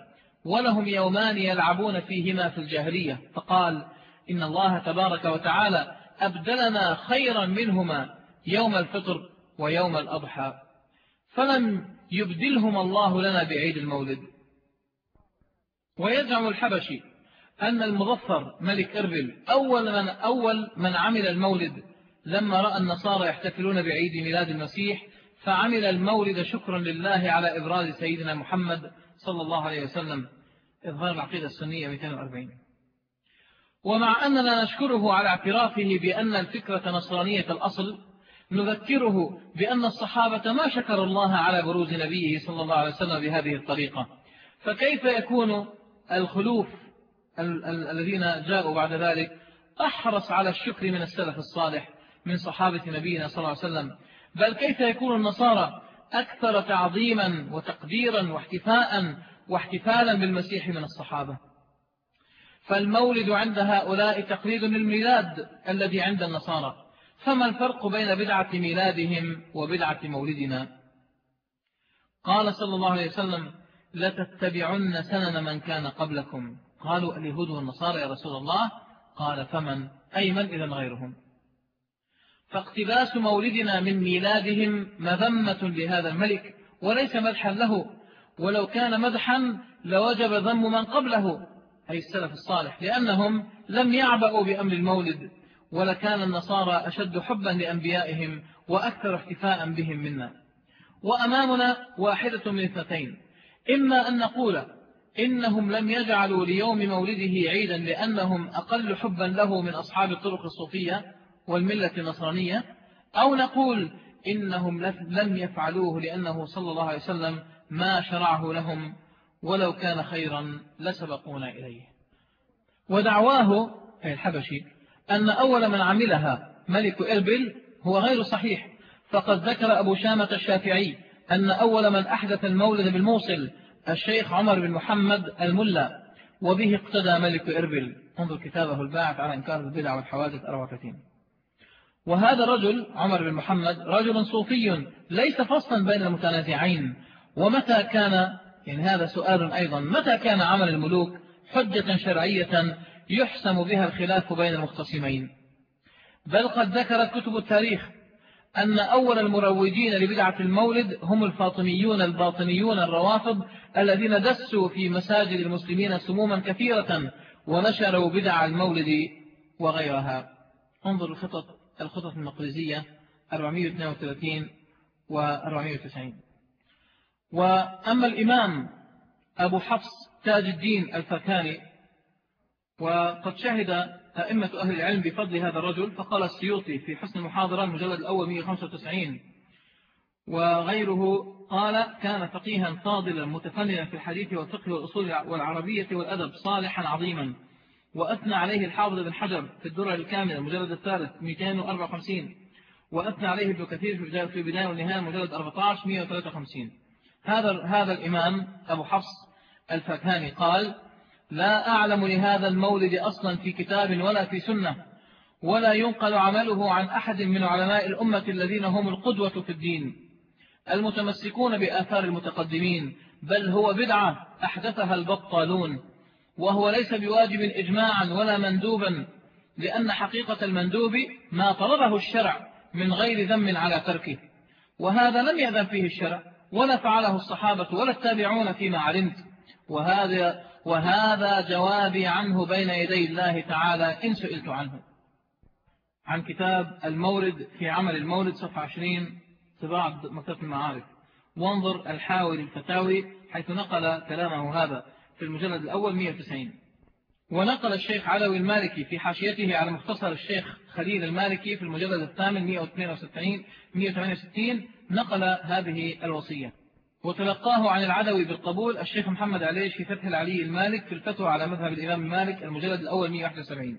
ولهم يومان يلعبون فيهما في الجاهلية. فقال إن الله تبارك وتعالى أبدلنا خيرا منهما يوم الفطر ويوم الأضحى. فلم يبدلهم الله لنا بعيد المولد. ويزعم الحبشي أن المظفر ملك إربل أول من, أول من عمل المولد. لما رأى النصارى يحتفلون بعيد ميلاد المسيح فعمل المولد شكرا لله على إبراز سيدنا محمد صلى الله عليه وسلم. إظهار العقيدة السنية 240 ومع أننا نشكره على اعترافه بأن الفكرة نصرانية الأصل نذكره بأن الصحابة ما شكر الله على بروز نبيه صلى الله عليه وسلم بهذه الطريقة. فكيف يكون الخلوف الذين جاءوا بعد ذلك أحرص على الشكر من السلف الصالح من صحابة نبينا صلى الله عليه وسلم. بل كيف يكون النصارى أكثر تعظيما وتقديرا واحتفاء واحتفالا بالمسيح من الصحابة؟ فالمولد عند هؤلاء تقليد للميلاد الذي عند النصارى. فما الفرق بين بدعة ميلادهم وبدعة مولدنا؟ قال صلى الله عليه وسلم لتتبعن سنن من كان قبلكم. قالوا اليهود والنصارى يا رسول الله. قال فمن؟ أي من إذا غيرهم؟ فاقتباس مولدنا من ميلادهم مذمة لهذا الملك وليس مدحا له. ولو كان مدحا لوجب ذم من قبله أي السلف الصالح لأنهم لم يعبأوا بأمر المولد. ولكان النصارى أشد حبا لأنبيائهم وأكثر احتفاء بهم منا. وأمامنا واحدة من اثنتين. إما أن نقول إنهم لم يجعلوا ليوم مولده عيدا لأنهم أقل حبا له من أصحاب الطرق الصوفية والملة النصرانية أو نقول إنهم لم يفعلوه لأنه صلى الله عليه وسلم ما شرعه لهم ولو كان خيرا لسبقونا إليه. ودعواه أي الحبشي أن أول من عملها ملك إربل هو غير صحيح فقد ذكر أبو شامة الشافعي أن أول من أحدث المولد بالموصل الشيخ عمر بن محمد الملا وبه اقتدى ملك إربل. انظر كتابه الباعث على إنكار البدع والحوادث 34 وهذا الرجل عمر بن محمد رجل صوفي ليس فصلا بين المتنازعين. ومتى كان يعني هذا سؤال أيضا متى كان عمل الملوك حجة شرعية يحسم بها الخلاف بين المختصمين؟ بل قد ذكرت كتب التاريخ أن أول المروجين لبدعة المولد هم الفاطميون الباطنيون الروافض الذين دسوا في مساجد المسلمين سموما كثيرة ونشروا بدع المولد وغيرها. انظر الخطط الخطط المقرزية 432 و 490 وأما الإمام أبو حفص تاج الدين الفكاني وقد شهد أئمة أهل العلم بفضل هذا الرجل فقال السيوطي في حسن المحاضرة المجلد الأول 195 وغيره قال كان فقيها فاضلا متفننا في الحديث والفقه والأصول والعربية والأدب صالحا عظيما وأثنى عليه الحافظ بن حجر في الدرة الكاملة المجلد الثالث 254 وأثنى عليه ابن كثير في بداية والنهاية المجلد 14 153 هذا هذا الإمام أبو حفص الفكهاني قال لا أعلم لهذا المولد أصلا في كتاب ولا في سنة ولا ينقل عمله عن أحد من علماء الأمة الذين هم القدوة في الدين المتمسكون بآثار المتقدمين بل هو بدعة أحدثها البطالون وهو ليس بواجب إجماعا ولا مندوبا لأن حقيقة المندوب ما طلبه الشرع من غير ذم على تركه وهذا لم يأذن فيه الشرع ولا فعله الصحابة ولا التابعون فيما علمت وهذا, وهذا جوابي عنه بين يدي الله تعالى إن سئلت عنه. عن كتاب المورد في عمل المورد صفحة 20 طباعة مكتبة المعارف. وانظر الحاوي للفتاوي حيث نقل كلامه هذا في المجلد الأول 190 ونقل الشيخ علوي المالكي في حاشيته على مختصر الشيخ خليل المالكي في المجلد الثامن 162 168 نقل هذه الوصية. وتلقاه عن العدوي بالقبول الشيخ محمد عليش في فتح العلي المالك في الفتوى على مذهب الإمام مالك المجلد الأول 171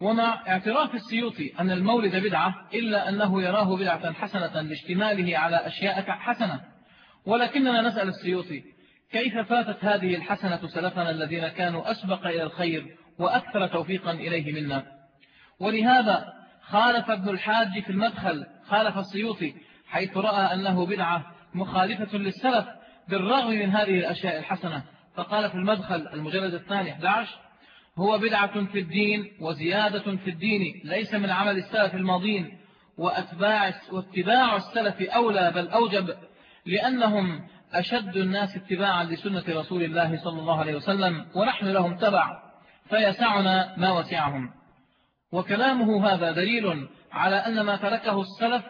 ومع اعتراف السيوطي أن المولد بدعة إلا أنه يراه بدعة حسنة لاشتماله على أشياء حسنة. ولكننا نسأل السيوطي كيف فاتت هذه الحسنة سلفنا الذين كانوا أسبق إلى الخير وأكثر توفيقا إليه منا؟ ولهذا خالف ابن الحاج في المدخل خالف السيوطي حيث رأى أنه بدعة مخالفة للسلف بالرغم من هذه الأشياء الحسنة. فقال في المدخل المجلد الثاني 11 هو بدعة في الدين وزيادة في الدين ليس من عمل السلف الماضين وأتباع واتباع السلف أولى بل أوجب لأنهم أشد الناس اتباعا لسنة رسول الله صلى الله عليه وسلم ونحن لهم تبع فيسعنا ما وسعهم. وكلامه هذا دليل على أن ما تركه السلف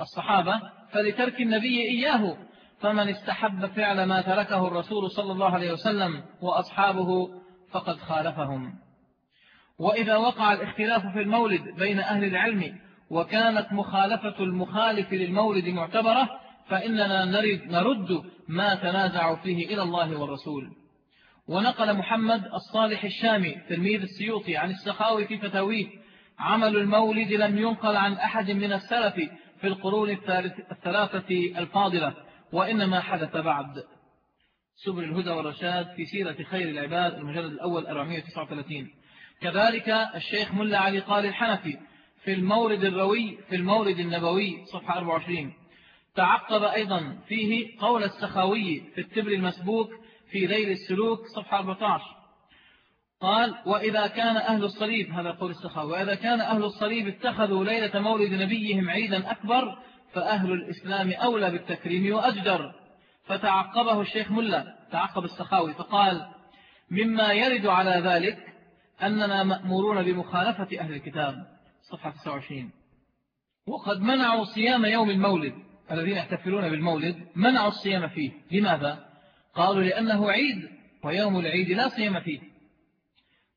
الصحابة فلترك النبي إياه فمن استحب فعل ما تركه الرسول صلى الله عليه وسلم وأصحابه فقد خالفهم. وإذا وقع الاختلاف في المولد بين أهل العلم وكانت مخالفة المخالف للمولد معتبرة فإننا نرد, ما تنازع فيه إلى الله والرسول. ونقل محمد الصالح الشامي تلميذ السيوطي عن السخاوي في فتاويه عمل المولد لم ينقل عن أحد من السلف في القرون الثلاثة الفاضلة وإنما حدث بعد. سبل الهدى والرشاد في سيرة خير العباد المجلد الأول 439 كذلك الشيخ ملا علي قال الحنفي في المورد الروي في المورد النبوي صفحة 24 تعقب أيضا فيه قول السخاوي في التبر المسبوك في ليل السلوك صفحة 14 قال وإذا كان أهل الصليب هذا قول السخاوي وإذا كان أهل الصليب اتخذوا ليلة مولد نبيهم عيدا أكبر فأهل الإسلام أولى بالتكريم وأجدر. فتعقبه الشيخ ملا تعقب السخاوي فقال مما يرد على ذلك أننا مأمورون بمخالفة أهل الكتاب. صفحة 29 وقد منعوا صيام يوم المولد الذين يحتفلون بالمولد منعوا الصيام فيه. لماذا؟ قالوا لأنه عيد ويوم العيد لا صيام فيه.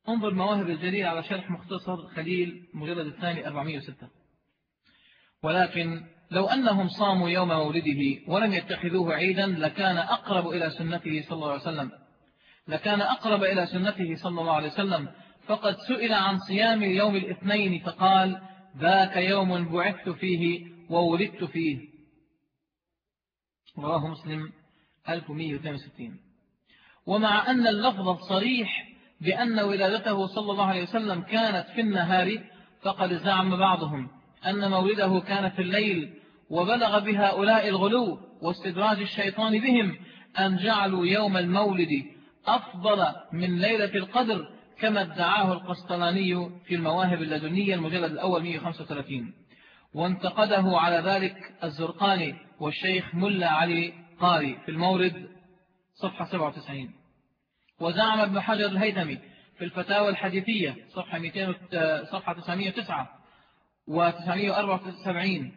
انظر مواهب الجليل على شرح مختصر خليل مجلد الثاني 406 ولكن لو أنهم صاموا يوم مولده ولم يتخذوه عيدا لكان أقرب إلى سنته صلى الله عليه وسلم. لكان أقرب إلى سنته صلى الله عليه وسلم. فقد سئل عن صيام يوم الاثنين فقال ذاك يوم بعثت فيه وولدت فيه. رواه مسلم 1162 ومع أن اللفظ الصريح بأن ولادته صلى الله عليه وسلم كانت في النهار فقد زعم بعضهم أن مولده كان في الليل وبلغ بهؤلاء الغلو واستدراج الشيطان بهم أن جعلوا يوم المولد أفضل من ليلة القدر كما ادعاه القسطلاني في المواهب اللدنية المجلد الأول 135 وانتقده على ذلك الزرقاني والشيخ ملا علي قاري في المورد صفحة 97 وزعم ابن حجر الهيثمي في الفتاوى الحديثية صفحة, 200 صفحة 909 و 974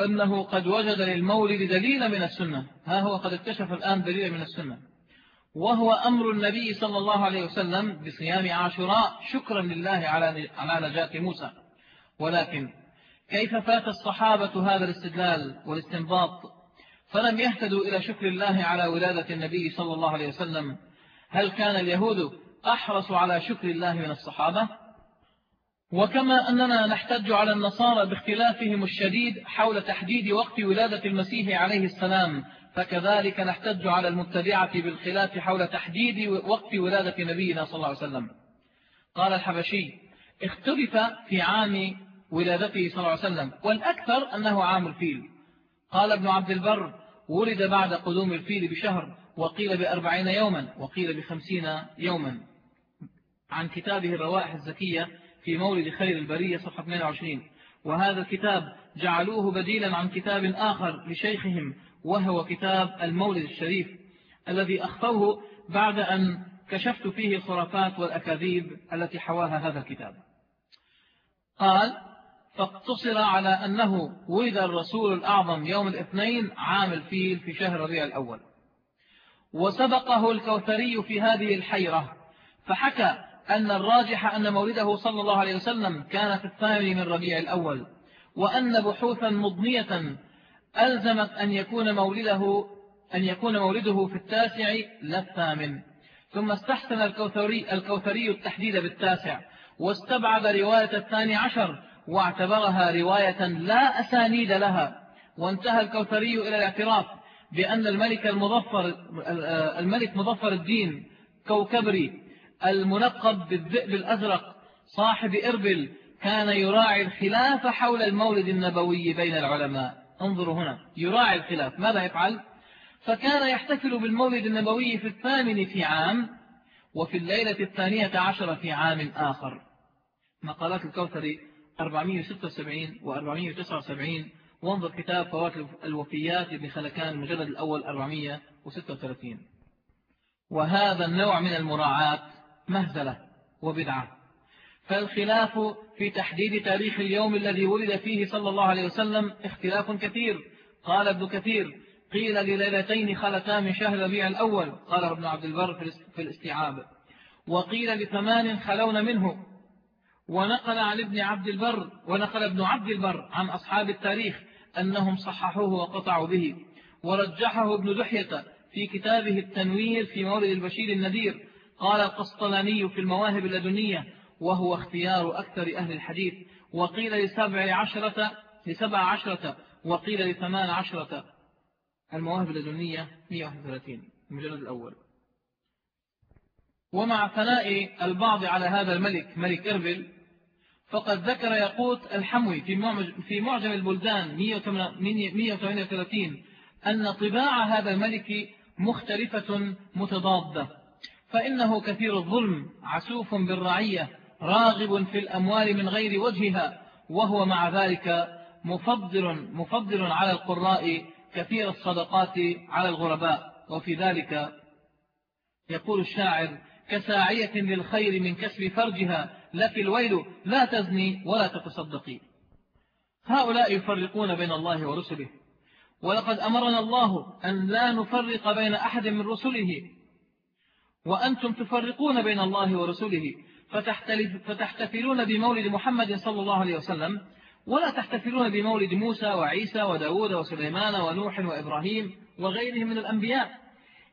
أنه قد وجد للمولد دليل من السنة. ها هو قد اكتشف الآن دليل من السنة. وهو أمر النبي صلى الله عليه وسلم بصيام عاشوراء شكرا لله على نجاة موسى. ولكن كيف فات الصحابة هذا الاستدلال والاستنباط؟ فلم يهتدوا إلى شكر الله على ولادة النبي صلى الله عليه وسلم هل كان اليهود أحرص على شكر الله من الصحابة؟ وكما أننا نحتج على النصارى باختلافهم الشديد حول تحديد وقت ولادة المسيح عليه السلام فكذلك نحتج على المبتدعة بالخلاف حول تحديد وقت ولادة نبينا صلى الله عليه وسلم. قال الحبشي اختلف في عام ولادته صلى الله عليه وسلم والأكثر أنه عام الفيل. قال ابن عبد البر ولد بعد قدوم الفيل بشهر وقيل بأربعين يوما وقيل بخمسين يوما. عن كتابه الروائح الزكية في مولد خير البرية صفحة 22 وهذا الكتاب جعلوه بديلا عن كتاب آخر لشيخهم وهو كتاب المولد الشريف الذي أخفوه بعد أن كشفت فيه الخرافات والأكاذيب التي حواها هذا الكتاب. قال فاقتصر على أنه ولد الرسول الأعظم يوم الاثنين عام الفيل في شهر ربيع الأول. وسبقه الكوثري في هذه الحيرة. فحكى أن الراجح أن مولده صلى الله عليه وسلم كان في الثامن من ربيع الأول وأن بحوثا مضنية ألزمت أن يكون مولده أن يكون مولده في التاسع لا الثامن. ثم استحسن الكوثري, الكوثري التحديد بالتاسع واستبعد رواية الثاني عشر واعتبرها رواية لا أسانيد لها وانتهى الكوثري إلى الاعتراف. بأن الملك المظفر الملك مظفر الدين كوكبري المنقب بالذئب الأزرق صاحب إربل كان يراعي الخلاف حول المولد النبوي بين العلماء. انظروا هنا يراعي الخلاف. ماذا يفعل؟ فكان يحتفل بالمولد النبوي في الثامن في عام وفي الليلة الثانية عشر في عام آخر. مقالات الكوثري؟ 476 و 479 وانظر كتاب فوات الوفيات بخلكان المجلد الأول 436 وهذا النوع من المراعاة مهزلة وبدعة. فالخلاف في تحديد تاريخ اليوم الذي ولد فيه صلى الله عليه وسلم اختلاف كثير. قال ابن كثير قيل لليلتين خلتا من شهر ربيع الأول. قال ابن عبد البر في الاستيعاب. وقيل لثمان خلون منه. ونقل عن ابن عبد البر ونقل ابن عبد البر عن أصحاب التاريخ أنهم صححوه وقطعوا به. ورجحه ابن دحية في كتابه التنوير في مولد البشير النذير. قال القسطلاني في المواهب اللدنية وهو اختيار أكثر أهل الحديث. وقيل لسبع عشرة لسبع عشرة وقيل لثمان عشرة. المواهب اللدنية 131 المجلد الأول. ومع ثناء البعض على هذا الملك ملك إربل فقد ذكر يقوت الحموي في معجم البلدان 138 أن طباع هذا الملك مختلفة متضادة فإنه كثير الظلم عسوف بالرعية راغب في الأموال من غير وجهها وهو مع ذلك مفضل, مفضل على القراء كثير الصدقات على الغرباء. وفي ذلك يقول الشاعر كساعية للخير من كسب فرجها لك الويل لا تزني ولا تتصدقي. هؤلاء يفرقون بين الله ورسله. ولقد أمرنا الله أن لا نفرق بين أحد من رسله. وأنتم تفرقون بين الله ورسله. فتحتفلون بمولد محمد صلى الله عليه وسلم. ولا تحتفلون بمولد موسى وعيسى وداود وسليمان ونوح وإبراهيم وغيرهم من الأنبياء.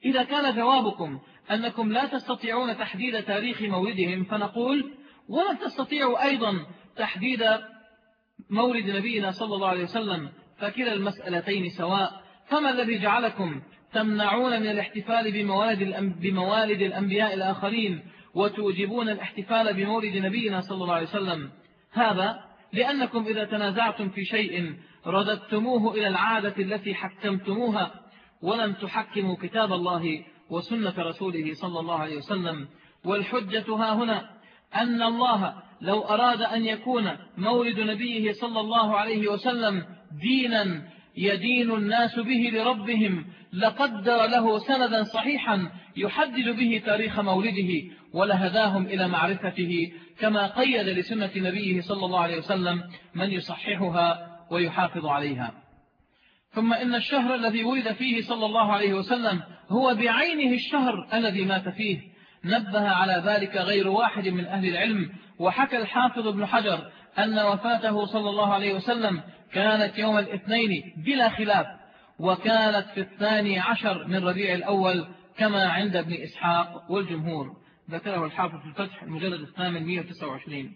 إذا كان جوابكم أنكم لا تستطيعون تحديد تاريخ مولدهم فنقول ولن تستطيعوا أيضا تحديد مولد نبينا صلى الله عليه وسلم فكلا المسألتين سواء. فما الذي جعلكم تمنعون من الاحتفال بموالد, بموالد الأنبياء الآخرين وتوجبون الاحتفال بمولد نبينا صلى الله عليه وسلم؟ هذا لأنكم إذا تنازعتم في شيء رددتموه إلى العادة التي حكمتموها ولم تحكموا كتاب الله وسنة رسوله صلى الله عليه وسلم. والحجة ها هنا أن الله لو أراد أن يكون مولد نبيه صلى الله عليه وسلم دينا يدين الناس به لربهم لقدر له سندا صحيحا يحدد به تاريخ مولده ولهداهم إلى معرفته كما قيد لسنة نبيه صلى الله عليه وسلم من يصححها ويحافظ عليها. ثم إن الشهر الذي ولد فيه صلى الله عليه وسلم هو بعينه الشهر الذي مات فيه. نبه على ذلك غير واحد من أهل العلم. وحكى الحافظ ابن حجر أن وفاته صلى الله عليه وسلم كانت يوم الاثنين بلا خلاف وكانت في الثاني عشر من ربيع الأول كما عند ابن إسحاق والجمهور. ذكره الحافظ في الفتح المجلد الثامن 129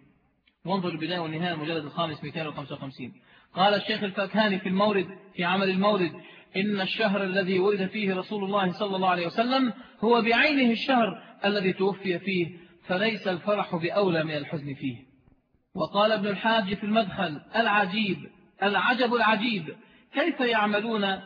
وانظر البداية والنهاية المجلد الخامس 255 قال الشيخ الفاكهاني في المورد في عمل المورد إن الشهر الذي ولد فيه رسول الله صلى الله عليه وسلم هو بعينه الشهر الذي توفي فيه فليس الفرح بأولى من الحزن فيه. وقال ابن الحاج في المدخل العجيب العجب العجيب. كيف يعملون